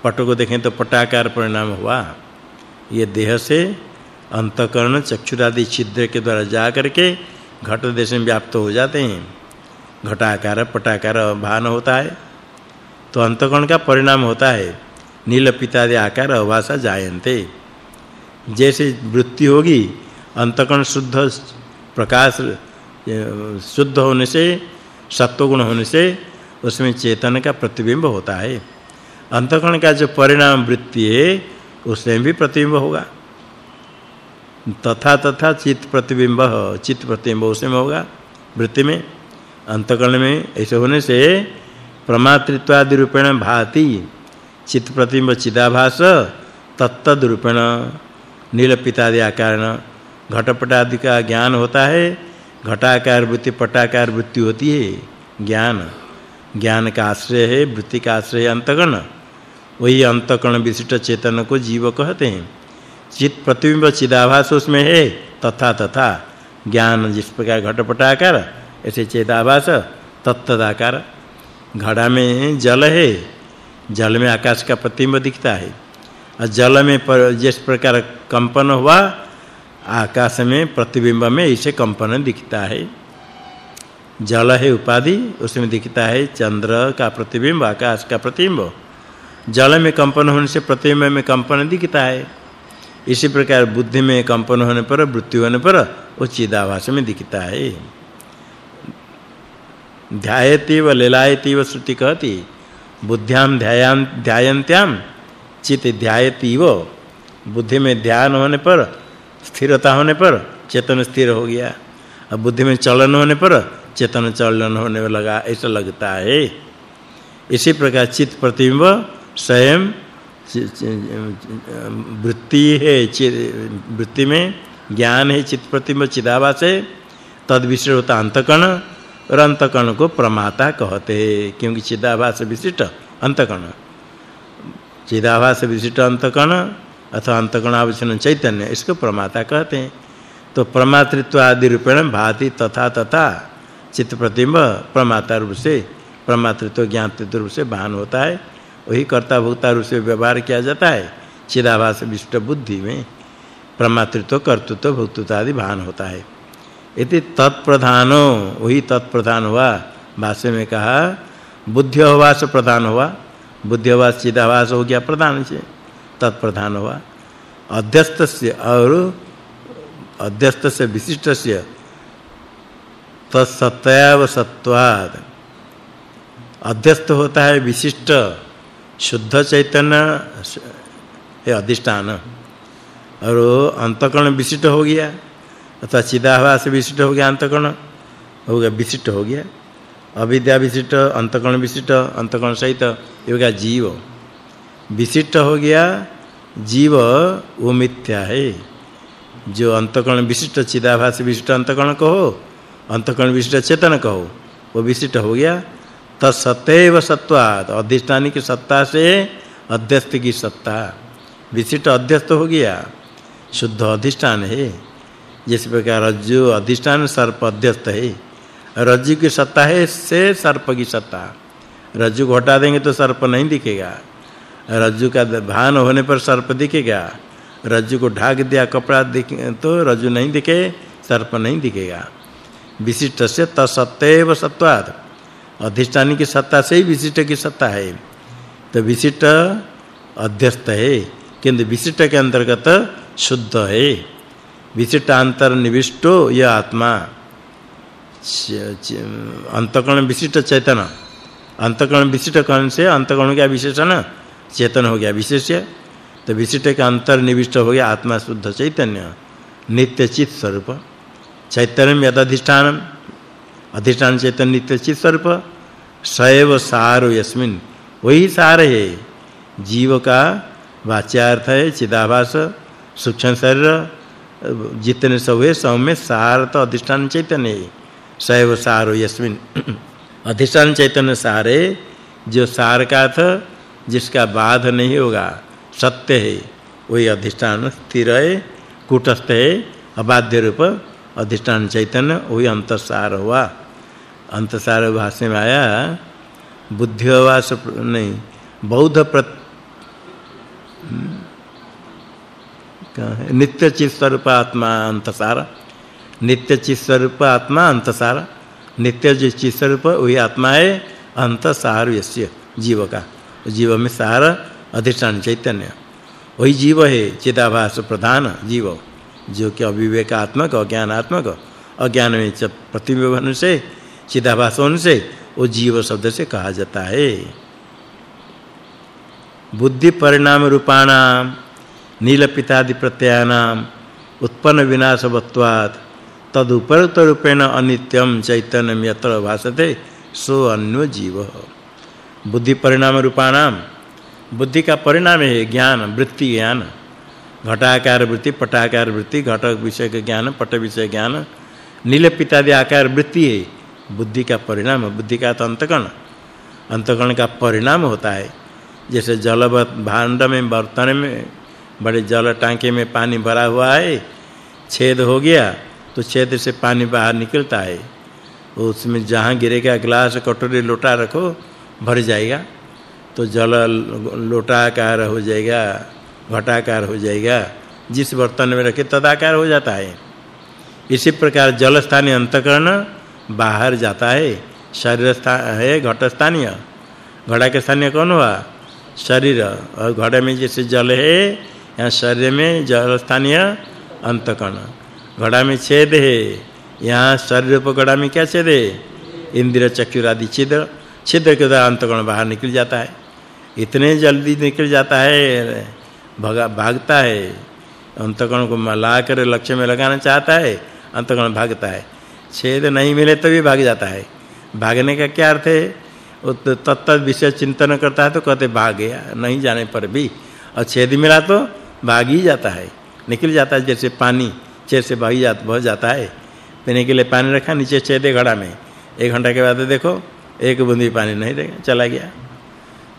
पट को देखें तो पटाकार परिणाम हुआ। ये देह से अंतकरण, चक्षुरादि छिद्र के द्वारा जा करके घट देश में व्याप्त हो जाते हैं। घटाकार, पटाकार भान होता है। तो अंतकरण का परिणाम होता है। नील पितादि आकार अभाषा जायन्ते। जैसे वृत्ति होगी अंतकरण शुद्ध प्रकाश शुद्ध होने से सत्व गुण होने से, उसमें चेतन का प्रतिबिंब होता है। अंतकरण का जो परिणाम वृत्ति है, उसमें भी प्रतिबिंब होगा। तथा तथा चित्त प्रतिबिंब चित्त प्रतिबिंब उसमें होगा, वृत्ति में। अंतकरण में ऐसे होने से प्रमातृत्व आदि रूपेण भाति। चित्त प्रतिबिंब चिदाभास तत्तद रूपेण नील पितादि आकार घटपट आदि का ज्ञान होता है। घटाकार वृत्ति, पटाकार वृत्ति होती है। ज्ञान। ज्ञान का आश्रय है, वृत्ति का आश्रय अंतकरण वही अंतकरण विशिष्ट चेतन को जीव कहते हैं। चित प्रतिबिंब चिदाभास उसमें है। तथा तथा। ज्ञान जिस प्रकार घटपटाकार, ऐसे चेताभास तत्तदाकार। घड़ा में जल है, जल में आकाश का प्रतिबिंब दिखता है। और जल में पर जिस प्रकार कंपन हुआ, आकाश में प्रतिबिंब में इसे कंपन दिखता है। जल है उपाधि, उसमें दिखता है चंद्र का प्रतिबिंब, आकाश का प्रतिबिंब। जल में कंपन होने से प्रतिबिंब में कंपन दिखता है। इसी प्रकार बुद्धि में कंपन होने पर वृत्ति होने पर वो चिदाभास में दिखता है। ध्यायति व लीलायति व श्रुति कहती बुद्ध्याम ध्यायाम ध्यायन्त्याम चित ध्यायति वो बुद्धि में ध्यान होने पर, स्थिरता होने पर, चेतन स्थिर हो गया। अब बुद्धि में चलन होने पर, चेतन चलन होने लगा, ऐसा लगता है। इसी प्रकार चित्त प्रतिबिंब, स्वयं वृत्ति है वृत्ति में ज्ञान है, चित्त प्रतिबिंब, चिदाभास है। तद विशिष्ट होता अंतकण और अंतकण को प्रमाता कहते क्योंकि चिदाभास विशिष्ट अंतकण। चिदाभास विशिष्ट अंतकण अथवा अंतकणावचन चैतन्य, इसको प्रमाता कहते हैं। तो प्रमातृत्व आदि रूपेण भाति तथा तथा चित्त प्रतिबिंब प्रमाता रूप से, प्रमातृत्व ज्ञातृत्व रूप से भान होता है। वही कर्ता भोक्ता रूप से व्यवहार किया जाता है, चिदाभास विशिष्ट बुद्धि में प्रमातृत्व, कर्तृत्व, भोक्तृत्व आदि भान होता है। इति तत्प्रधानो, वही तत्प्रधान हुआ। भाष्य में कहा, बुद्धि अवास प्रधान हुआ। बुद्धि अवास चिदाभास हो गया प्रधान से, तत्प्रधान हुआ। अध्यस्त से और अध्यस्त से विशिष्ट से तत्सत्याव सत्वाद अध्यस्त होता है विशिष्ट, शुद्ध चैतन्य, है अधिष्ठान। और अंतकरण विशिष्ट हो गया। अथवा चिदाभास विशिष्ट हो गया अंतकरण। हो गया विशिष्ट हो गया। अविद्या विशिष्ट, अंतकरण विशिष्ट, अंतकरण सहित। हो गया जीव। विशिष्ट हो गया जीव, वो मिथ्या है। जो अंतकरण विशिष्ट, चिदाभास विशिष्ट अंतकरण कहो, अंतकरण विशिष्ट चेतन कहो, वो विशिष्ट हो गया। तत्सत्यव सत्वात अधिष्ठान की सत्ता से अध्यस्त की सत्ता। विशिष्ट अध्यस्त हो गया। शुद्ध अधिष्ठान है। जिस प्रकार रज्जु अधिष्ठान सर्प अध्यस्त है, रज्जु की सत्ता है, से सर्प की सत्ता। रज्जु को हटा देंगे तो सर्प नहीं दिखेगा। रज्जु का भान होने पर सर्प दिखेगा। रज्जु को ढाक दिया कपड़ा दिखे तो रज्जु नहीं दिखे, सर्प नहीं दिखेगा। विशिष्ट से तत्सत्यव सत्वाद अधिष्ठानी की सत्ता से ही विशिष्ट की सत्ता है। तो विशिष्ट अध्यस्त है, किंतु विशिष्ट के अंतर्गत शुद्ध है। विशिष्ट अंतर निविष्टो यह आत्मा अंतकरण विशिष्ट चैतन्य अंतकरण विशिष्ट कौन से अंतकरण का विशेषण चेतन हो गया विशेष्य तो विशिष्ट का अंतर निविष्ट हो गया आत्मा शुद्ध चैतन्य। नित्य चित स्वरूप। चैतन्य में अधिष्ठान अधिष्ठान चैतन्य नित्य चित स्वरूप। सैव सारो यस्मिन। वही सार है। जीव का वाच्यार्थ है, चिदाभास, सूक्ष्म शरीर जितने है सब में सार तो अधिष्ठान चैतन्य सैव सारो यस्मिन। अधिष्ठान चैतन्य सारे, जो सार का था, जिसका बाध नहीं होगा, सत्य है, वही अधिष्ठान स्थिर है, कूटस्थ है, अबाध्य रूप अधिष्ठान चैतन्य, वही अंतसार हुआ। अंतसार भाष्य में आया, बुद्धिवास नहीं, बौद्ध प्रत नित्य चित स्वरूप आत्मा अंतसार नित्य चित स्वरूप आत्मा अंतसार नित्य जो चित स्वरूप वही आत्मा है अंतसार यस्य, जीव का। जीव में सार अधिष्ठान चैतन्य। वही जीव है, चिदाभास प्रधान जीव। जो कि अविवेक अविवेकात्मक, अज्ञानात्मक, अज्ञान में प्रतिबिंबन से, चिदाभास होने से, वो जीव शब्द से कहा जाता है। बुद्धि परिणाम रूपाणाम नील पितादि प्रत्ययानाम उत्पन्न विनाशवत्वात् तदुपरत रूपेण अनित्यम चैतन्यम यत्र भासते सो अन्यो जीव बुद्धि परिणाम रूपाणाम बुद्धि का परिणाम है ज्ञान, वृत्ति ज्ञान घटाकार वृत्ति पटाकार वृत्ति घट विषय का ज्ञान पट विषय ज्ञान नील पितादि आकार वृत्ति है बुद्धि का परिणाम बुद्धि का तो अंतकण अंतकण का परिणाम होता है। जैसे जल भांड में बर्तन में बड़े जल टांके में पानी भरा हुआ है, छेद हो गया तो छेद से पानी बाहर निकलता है। उसमें जहाँ गिरेगा, गिलास कटोरी लोटा रखो, भर जाएगा। तो जल लोटाकार हो जाएगा, घटाकार हो जाएगा, जिस बर्तन में रखे तदाकार हो जाता है। इसी प्रकार जल स्थानीय अंतकरण बाहर जाता है शरीर स्थान है घट स्थानीय घड़ा के स्थानीय कौन हुआ? शरीर। और घड़े में जैसे जल है यहाँ शरीर में जल स्थानीय अंतकण घड़ा में छेद है। यहाँ शरीर पर घड़ा में क्या छेद है? इंद्रिय चक्षु आदि छिद्र छिद्र के द्वारा अंतकण बाहर निकल जाता है। इतने जल्दी निकल जाता है, भगा भागता है। अंतकण को मिला कर लक्ष्य में लगाना चाहता है अंतकण भागता है। छेद नहीं मिले तो भी भाग जाता है। भागने का क्या अर्थ है? वो तत्त विषय चिंतन करता है तो कहते भाग गया, नहीं जाने पर भी। और छेद मिला तो भाग ही जाता है। निकल जाता है, जैसे पानी छेद से भाग जाता, बह जाता है। पीने के लिए पानी रखा, नीचे छेद घड़ा में। एक घंटा के बाद देखो, एक बूंद पानी नहीं रहेगा चला गया।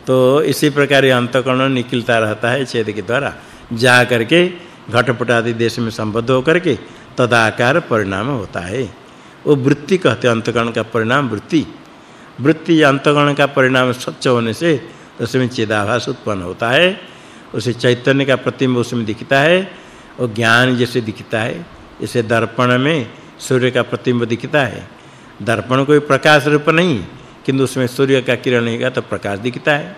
तो इसी प्रकार ये अंतकरण निकलता रहता है छेद के द्वारा। जा करके घटपट आदि देश में संबद्ध होकर के तदाकार परिणाम होता है। वो वृत्ति कहते अंतकरण का परिणाम वृत्ति। वृत्ति अंतकरण का परिणाम स्वच्छ होने से उसमें चिदाभास उत्पन्न होता है। उसे चैतन्य का प्रतिबिंब उसमें दिखता है और ज्ञान जैसे दिखता है। जैसे दर्पण में सूर्य का प्रतिबिंब दिखता है। दर्पण कोई प्रकाश रूप नहीं, किंतु उसमें सूर्य का किरण रहेगा तो प्रकाश दिखता है।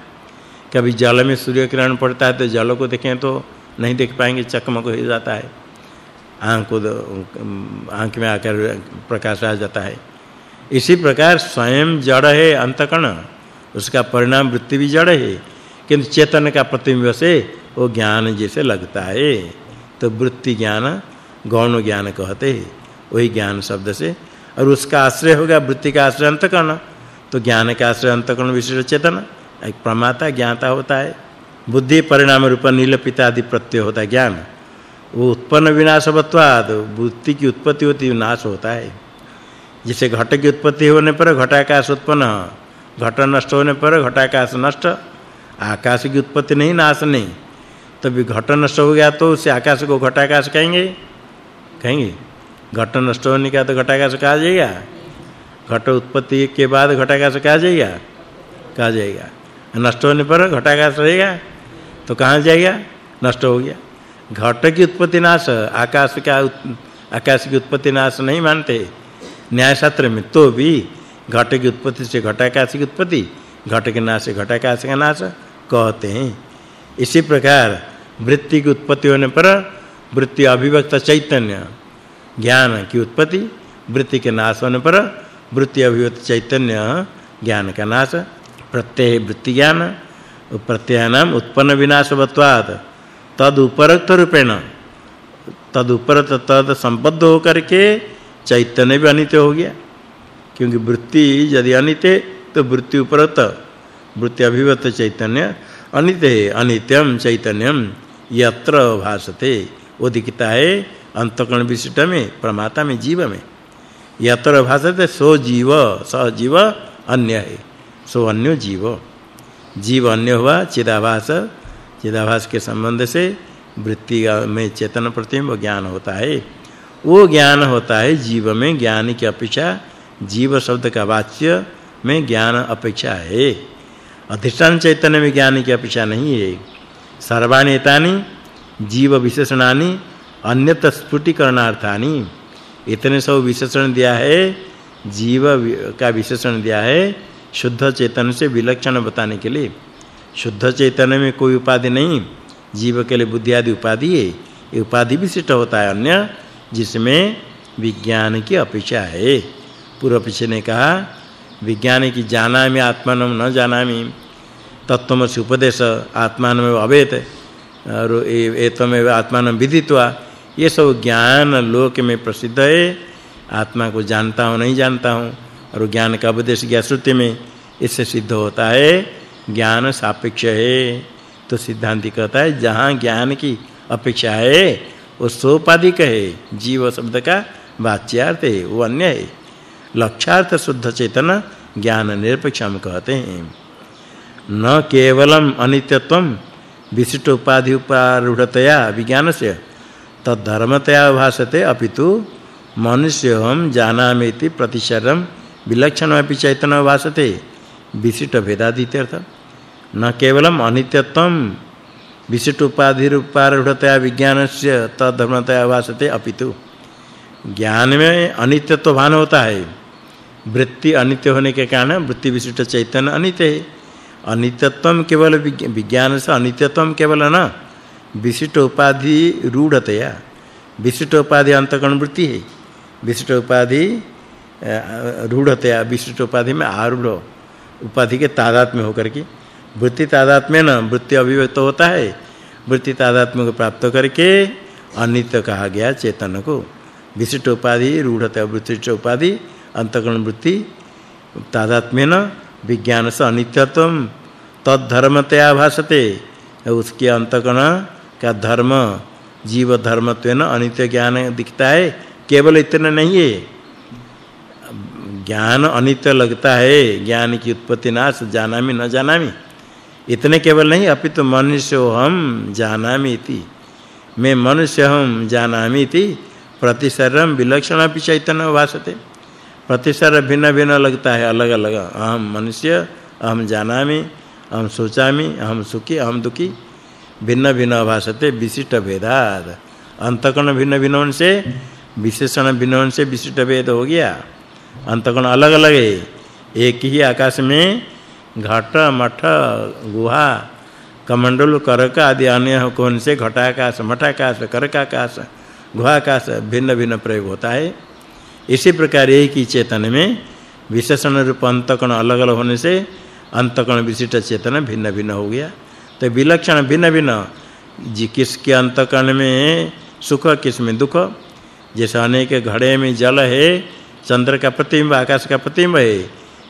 कभी जल में सूर्य किरण पड़ता है तो जल को देखें तो नहीं देख पाएँगे चकमक हो जाता है। आँख को आँख में आकर प्रकाश आ जाता है। इसी प्रकार स्वयं जड़ है अंतकण उसका परिणाम वृत्ति भी जड़ है। किंतु चेतन का प्रतिबिंब से वो ज्ञान जैसे लगता है। तो वृत्ति ज्ञान, गौण ज्ञान कहते हैं। वही ज्ञान शब्द से। और उसका आश्रय होगा, वृत्ति का आश्रय अंतकरण। तो ज्ञान का आश्रय अंतकरण विशिष्ट चेतन, एक प्रमाता ज्ञाता होता है। बुद्धि परिणाम रूप नील पिता आदि प्रत्यय होता है ज्ञान। वो उत्पन्न विनाशवत्वाद, बुद्धि की उत्पत्ति होती नाश होता है। जैसे घट की उत्पत्ति होने पर घटाकाश उत्पन्न, घट नष्ट होने पर घटाकाश नष्ट आकाश की उत्पत्ति नहीं, नाश नहीं। तभी घट नष्ट हो गया तो उसे आकाश को घटाकाश कहेंगे? कहेंगे। घट नष्ट होने का तो घटाकाश कहा जाएगा? घट उत्पत्ति के बाद घटाकाश कहा जाएगा? कहा जाएगा। नष्ट होने पर घटाकाश रहेगा? तो कहाँ जाएगा? नष्ट हो गया। घट की उत्पत्ति नाश, आकाश का आकाश की उत्पत्ति नाश नहीं मानते। न्याय शास्त्र में तो भी घट की उत्पत्ति से घटाकाश की उत्पत्ति, घट के नाश से घटाकाश का नाश। कहते हैं। इसी प्रकार वृत्ति की उत्पत्ति होने पर वृत्ति अभिव्यक्त चैतन्य, ज्ञान की उत्पत्ति, वृत्ति के नाश होने पर वृत्ति अभिव्यक्त चैतन्य, ज्ञान का नाश, प्रत्यय वृत्ति ज्ञान, प्रत्ययानाम उत्पन्न विनाशवत्वात्, तद उपरक्त रूपेण, तद उपरत तद संबद्ध होकर के चैतन्य भी अनित्य हो गया। क्योंकि वृत्ति यदि अनित्य तो वृत्ति उपरत वृत्ति अभिव्यक्त चैतन्य, अनित्य अनित्यम चैतन्यम यत्र भासते। वो दिखता है अंतकर्ण विशिष्ट में प्रमाता में, जीव में। यत्र भासते सो जीव, स जीव अन्य है। सो अन्य जीव। जीव अन्य हुआ चिदाभास। चिदाभास के संबंध से वृत्ति में चेतन प्रतिबिंब ज्ञान होता है। वो ज्ञान होता है जीव में ज्ञान की अपेक्षा। जीव शब्द का वाच्य में ज्ञान अपेक्षा है। अधिष्ठान चैतन्य में ज्ञान की अपेक्षा नहीं है। सर्वानेतानि जीव विशेषणानि अन्यत स्फुटीकरणार्थानि इतने सब विशेषण दिया है, जीव का विशेषण दिया है, शुद्ध चेतन से विलक्षण बताने के लिए। शुद्ध चैतन्य में कोई उपाधि नहीं, जीव के लिए बुद्धि आदि उपाधि है। ये उपाधि विशिष्ट होता है अन्य, जिसमें विज्ञान की अपेक्षा है। पूर्व पीछे ने कहा, विज्ञान की जाना में आत्मनम न जाना जानामि। तत्वमसि उपदेश आत्मान में अवेत और एतमेव आत्मान विदित्वा, ये सब ज्ञान लोक में प्रसिद्ध है। आत्मा को जानता हूँ, नहीं जानता हूँ और ज्ञान का उपदेश ज्ञा श्रुति में इससे सिद्ध होता है। ज्ञान सापेक्ष है तो सिद्धांति कहता है, जहाँ ज्ञान की अपेक्षा है, वो सोपाधिक है। जीव शब्द का वाच्यार्थ है, वो अन्य है। लक्ष्यार्थ शुद्ध चेतन ज्ञान निरपेक्ष हम कहते हैं। न केवलम अनित्यत्वम विशिष्ट उपाधि उपारूढ़तया विज्ञान से तद्धर्मतया भासते अपितु मनुष्य हम जानामेति प्रतिशरम विलक्षणमपि चैतन्य भासते। विशिष्ट भेदादित्यर्थ न केवलम अनित्यत्वम विशिष्ट उपाधि रूपारूढ़तया विज्ञान से तद्धर्मतया भासते अपितु ज्ञान में अनित्यत्व भान होता है। वृत्ति अनित्य होने के कारण वृत्ति विशिष्ट चैतन्य अनित्य है। अनित्यत्वम केवल विज्ञान से अनित्यत्वम केवल न विशिष्ट उपाधि रूढ़तया। विशिष्ट उपाधि अंतकरण वृत्ति है। विशिष्ट उपाधि रूढ़तया। विशिष्ट उपाधि में आरूढ़ उपाधि के तादात्म्य होकर के। वृत्ति तादात्म्य न, वृत्ति अभिव्यक्त होता है। वृत्ति तादात्म्य को प्राप्त करके अनित्य कहा गया चेतन को। विशिष्ट उपाधि रूढ़तया। विशिष्ट उपाधि अंतकरण वृत्ति, तादात्म्य न विज्ञान से अनित्यत्व तद्धर्मतया भासते। उसके अंतकरण का धर्म जीव धर्मत्वेन अनित्य ज्ञान दिखता है, केवल इतना नहीं है। ज्ञान अनित्य लगता है, ज्ञान की उत्पत्ति नाश, जानामि, न जानामि। इतने केवल नहीं, अपितु मनुष्य हम जानामि इति। मैं मनुष्य हम जानामि इति प्रतिशरम विलक्षण अपि चैतन्य भासते। प्रतिशर भिन्न भिन्न लगता है अलग अलग अहम मनुष्य, अहम जानामि, अहम सोचामि, अहम सुखी, अहम दुखी। भिन्न भिन्न भासते, विशिष्ट भेदाद। अंतकर्ण भिन्न भिन्न से, विशेषण भिन्न से विशिष्ट भेद हो गया। अंतकर्ण अलग अलग है। एक ही आकाश में घट, मठ, गुहा, कमंडल, करक आदि अन्य कौन से घटाकाश, मठाकाश, करकाकाश, गुहाकाश भिन्न भिन्न प्रयोग होता है। इसी प्रकार एक ही चेतन में विशेषण रूप अंतकण अलग अलग होने से अंतकण विशिष्ट चेतन भिन्न भिन्न हो गया। तो विलक्षण भिन्न भिन्न जी किसके अंतकण में सुख किसमें दुख? जैसे अनेक घड़े में जल है, चंद्र का प्रतिबिंब, आकाश का प्रतिबिंब है,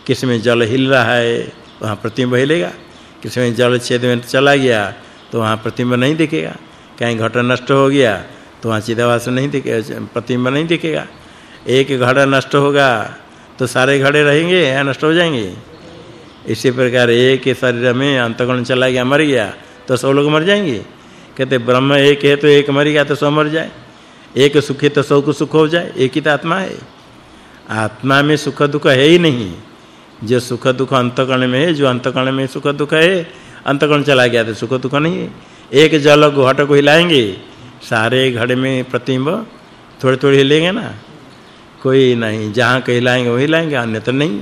किसमें जल हिल रहा है, वहाँ प्रतिबिंब हिलेगा। किसमें जल छेद में चला गया तो वहाँ प्रतिबिंब नहीं दिखेगा। कहीं घट नष्ट हो गया तो वहाँ चिदाभास नहीं दिखेगा प्रतिबिंब नहीं दिखेगा। एक घड़ा नष्ट होगा तो सारे घड़े रहेंगे या नष्ट हो जाएँगे। इसी प्रकार एक शरीर में अंतगुण चला गया, मर गया तो सब लोग मर जाएँगे। कहते, ब्रह्म एक है तो एक मर गया तो सब मर जाए। एक सुखी तो सबको सुख हो जाए, एक ही तो आत्मा है। आत्मा में सुख दुख है ही नहीं। जो सुख दुख अंतकण में है, जो अंतकण में सुख दुख है अंतकण चला गया तो सुख दुख नहीं है। एक जल घट को हिलाएँगे, सारे घड़े में प्रतिबिंब थोड़े थोड़े हिलेंगे ना। कोई नहीं, जहाँ कहीं हिलाएँगे वही हिलाएँगे अन्य तो नहीं।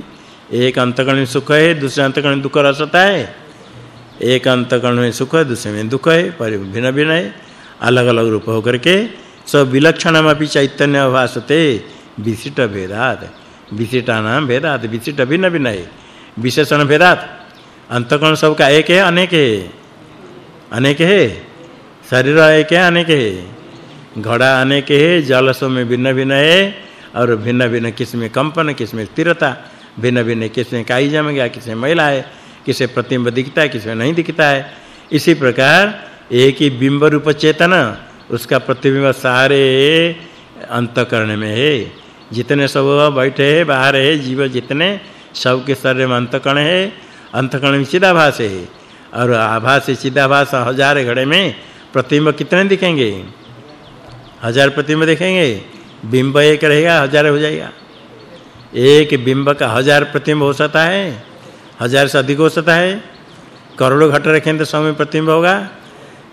एक अंतकण में सुख है, दूसरे अंतकण में दुख रसता है। एक अंतकण में सुख है, दूसरे में दुख है, पर भिन्न भिन्न है। अलग-अलग रूप होकर के सब विलक्षणमपि चैतन्य भासते। विशिष्ट भेदात। विशिष्टानाम भेदात, विशिष्ट भिन्न भिन्न है। विशेषण भेदात। अंतकण सबका एक है, अनेक है। अनेक है। शरीर एक है, अनेक है। घड़ा अनेक है। जल सब में भिन्न भिन्न है। और भिन्न भिन्न किसमें, कंपन किसमें, स्थिरता, भिन्न भिन्न किसमें, काई जम गया, किसमें मैला है किसे प्रतिबिंब दिखता है, किसमें नहीं दिखता है। इसी प्रकार एक ही बिंब रूप चेतन, उसका प्रतिबिंब सारे अंतकरण में है। जितने सब बैठे हैं, बाहर है, जीव जितने सब के शरीर में अंतकण है अंतकण में चिदाभास है। और आभास से चिदाभास हज़ार घड़े में प्रतिबिंब कितने दिखेंगे? हज़ार प्रतिबिंब दिखेंगे? बिंब एक रहेगा, हज़ार हो जाएगा। एक बिंब का हज़ार प्रतिबिंब हो सकता है, हज़ार से अधिक हो सकता है। करोड़ों घट रखें तो समय प्रतिबिंब होगा।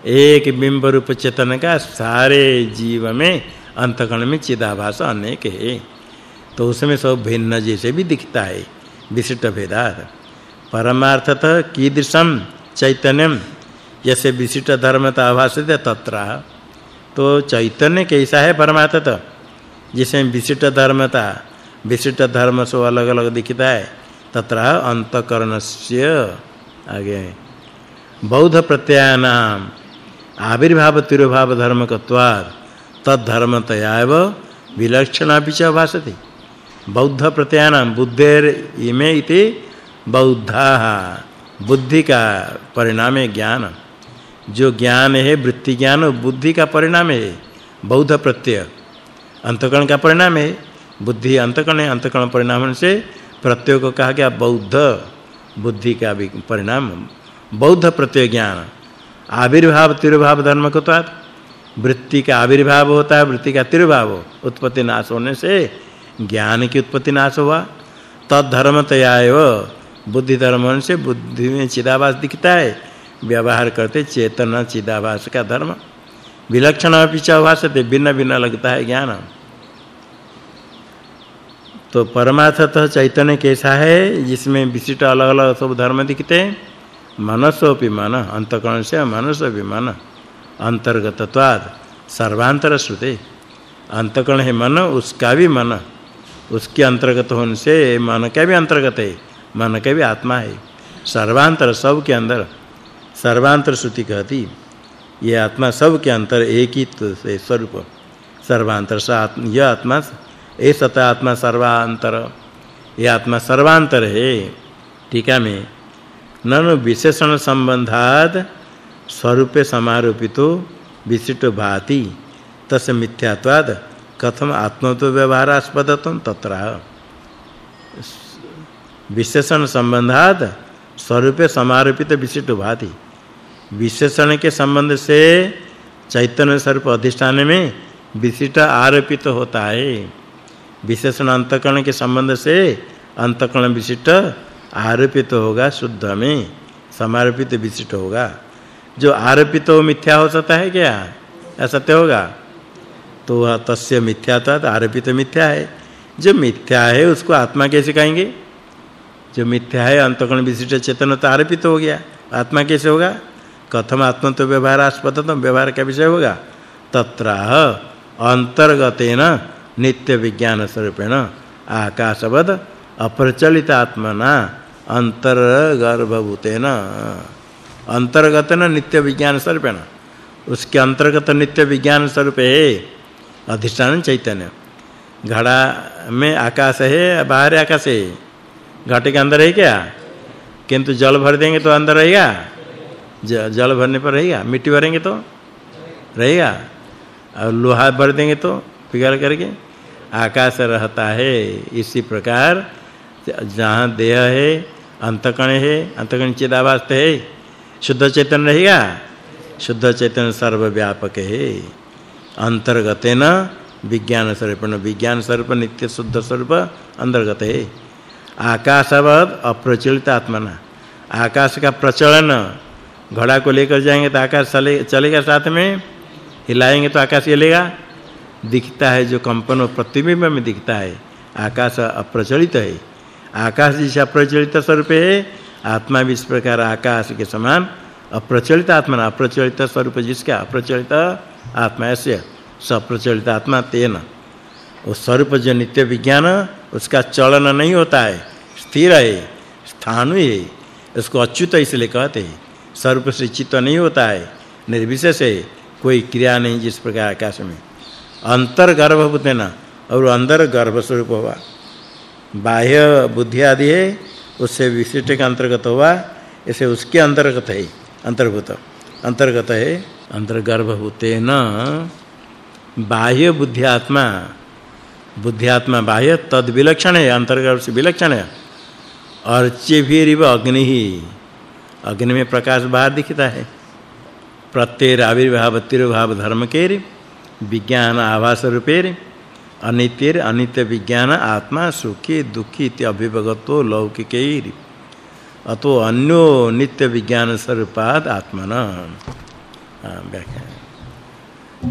एक बिंब रूप चेतन का सारे जीव में अंतकण में चिदाभास अनेक है। तो उसमें सब भिन्न जैसे भी दिखता है, विशिष्ट भेदात परमार्थतः कीदृशम चैतन्यम जैसे विशिष्ट धर्मता आभासते तत्र। तो चैतन्य कैसा है परमार्थतः? जिसमें विशिष्ट धर्मता विशिष्ट धर्म से अलग-अलग दिखता है, तत्र अंतकरणस्य आगे। बौद्ध प्रत्ययानाम आविर्भाव तिरुभाव धर्मकत्वात् तद धर्मतयाव विलक्षणापि च भासते। बौद्ध प्रत्ययानाम बुद्धेर इमे इति बौद्धा बुद्धि का परिणाम है ज्ञान जो ज्ञान है, वृत्ति ज्ञान, बुद्धि का परिणाम है, बौद्ध प्रत्यय। अंतकरण का परिणाम है? बुद्धि अंतकरण है। अंतकरण परिणाम से प्रत्यय को कहा गया बौद्ध बुद्धि का भी परिणाम। बौद्ध प्रत्यय ज्ञान। आविर्भाव, तिरुभाव धर्म को तो वृत्ति का आविर्भाव होता है, वृत्ति का तिरुभाव। उत्पत्ति नाश होने से ज्ञान की उत्पत्ति नाश हुआ। तद धर्मतयाय बुद्धि धर्म से बुद्धि में चिदाभास दिखता है। व्यवहार करते चेतना चिदाभास का धर्म। विलक्षण अपिचाभासते भिन्न भिन्न लगता है ज्ञान। तो परमार्थतः चैतन्य कैसा है, जिसमें विशिष्ट अलग-अलग सब धर्म दिखते हैं? मनसोपि मन अंतकरण से मनसो भी मन अंतर्गतत्वाद सर्वांतर श्रुते अंतकरण है मन, उसका भी मन। उसके अंतर्गत होने से मन का भी अंतर्गत है, मन का भी आत्मा है। सर्वांतर सब के अंदर। सर्वांतर श्रुति कहती। ये आत्मा सब के अंतर एक ही से स्वरूप, सर्वांतर सा यह आत्मा ए आत्मा सर्वांतर, ये आत्मा सर्वांतर है टीका में। ननु विशेषण संबंधाद स्वरूपे समारोपितो विशिष्ट भाति, तस मिथ्यात्वाद कथम आत्मत्व व्यवहारास्पदत्वं तत्र। विशेषण संबंधाद स्वरूपे समारोपित विशिष्ट भाति। विशेषण के संबंध से चैतन्य स्वरूप अधिष्ठान में विशिष्ट आरोपित होता है। विशेषण अंतकरण के संबंध से अंतकरण विशिष्ट आरोपित होगा, शुद्ध में समारोपित विशिष्ट होगा। जो आरोपित हो, मिथ्या हो सकता है क्या? असत्य होगा? तो तस्य मिथ्यात्व आरोपित मिथ्या है। जो मिथ्या है, उसको आत्मा कैसे कहेंगे? जो मिथ्या है, अंतकरण विशिष्ट चेतन तो आरोपित हो गया। आत्मा कैसे होगा? कथम आत्म तो व्यवहारास्पद तो व्यवहार का विषय होगा? तत्र अंतर्गतेन नित्य विज्ञान स्वरूपेण आकाशवद अप्रचलित आत्मना अंतर्गर्भभूतेन। अंतर्गतेन नित्य विज्ञान स्वरूपेण। उसके अंतर्गत नित्य विज्ञान स्वरूप है अधिष्ठान चैतन्य। घड़ा में आकाश है, बाहर आकाश है? घट के अंदर है क्या? किंतु जल भर देंगे तो अंदर रहेगा? जल भरने पर रहेगा? मिट्टी भरेंगे तो? रहेगा? और लोहा भर देंगे तो? पिघल करके? आकाश रहता है। इसी प्रकार जहाँ देह है अंतकण है अंतकण चिदाभास है, शुद्ध चेतन रहेगा? शुद्ध चेतन सर्वव्यापक है। अंतर्गतेन विज्ञान स्वरूप विज्ञान स्वरूप, नित्य शुद्ध स्वरूप अंतर्गत है। आकाशवद अप्रचलित आत्मना आकाश का प्रचलन घड़ा को लेकर जाएँगे तो आकाश चले, चलेगा साथ में, हिलाएँगे तो आकाश हिलेगा। दिखता है जो कंपन प्रतिबिंब में दिखता है, आकाश अप्रचलित है। आकाश जैसा अप्रचलित स्वरूप है, आत्मा भी इस प्रकार आकाश के समान अप्रचलित आत्मा अप्रचलित स्वरूप जिसका, अप्रचलित आत्मा ऐसे, सप्रचलित आत्मा तेन। वो स्वरूप जो नित्य विज्ञान, उसका चलन नहीं होता है, स्थिर है, स्थानु है, उसको अच्युत इसलिए कहते हैं। स्वरूप से चित्त नहीं होता है, निर्विशेष है, कोई क्रिया नहीं जिस प्रकार आकाश में। अंतर गर्भभूत है ना, और अंदर गर्भ स्वरूप हुआ बाह्य बुद्धि आदि है, उससे विशिष्ट का अंतर्गत हुआ इसे उसके अंतर्गत है, अंतर्भूत। अंतर्गत है अंतर्गर्भभूतेन बाह्य बुद्धि आत्मा बुद्धि आत्मा बाह्य, तद विलक्षण है अंतर्गर्भ से विलक्षण है। अर्च्य भी अग्नि। ही अग्नि में प्रकाश बाहर दिखता है। प्रत्यय आविर्भाव तिरुभाव धर्म के विज्ञान आभास रूपेर अनित्य अनित्य विज्ञान आत्मा सुखी, दुखी इति अभिभगतो लौकिकैर अतो अन्यो नित्य विज्ञान स्वरूपाद आत्मन। व्याख्या।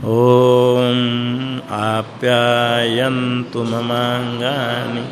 ओम आप्यायन्तु ममांगानि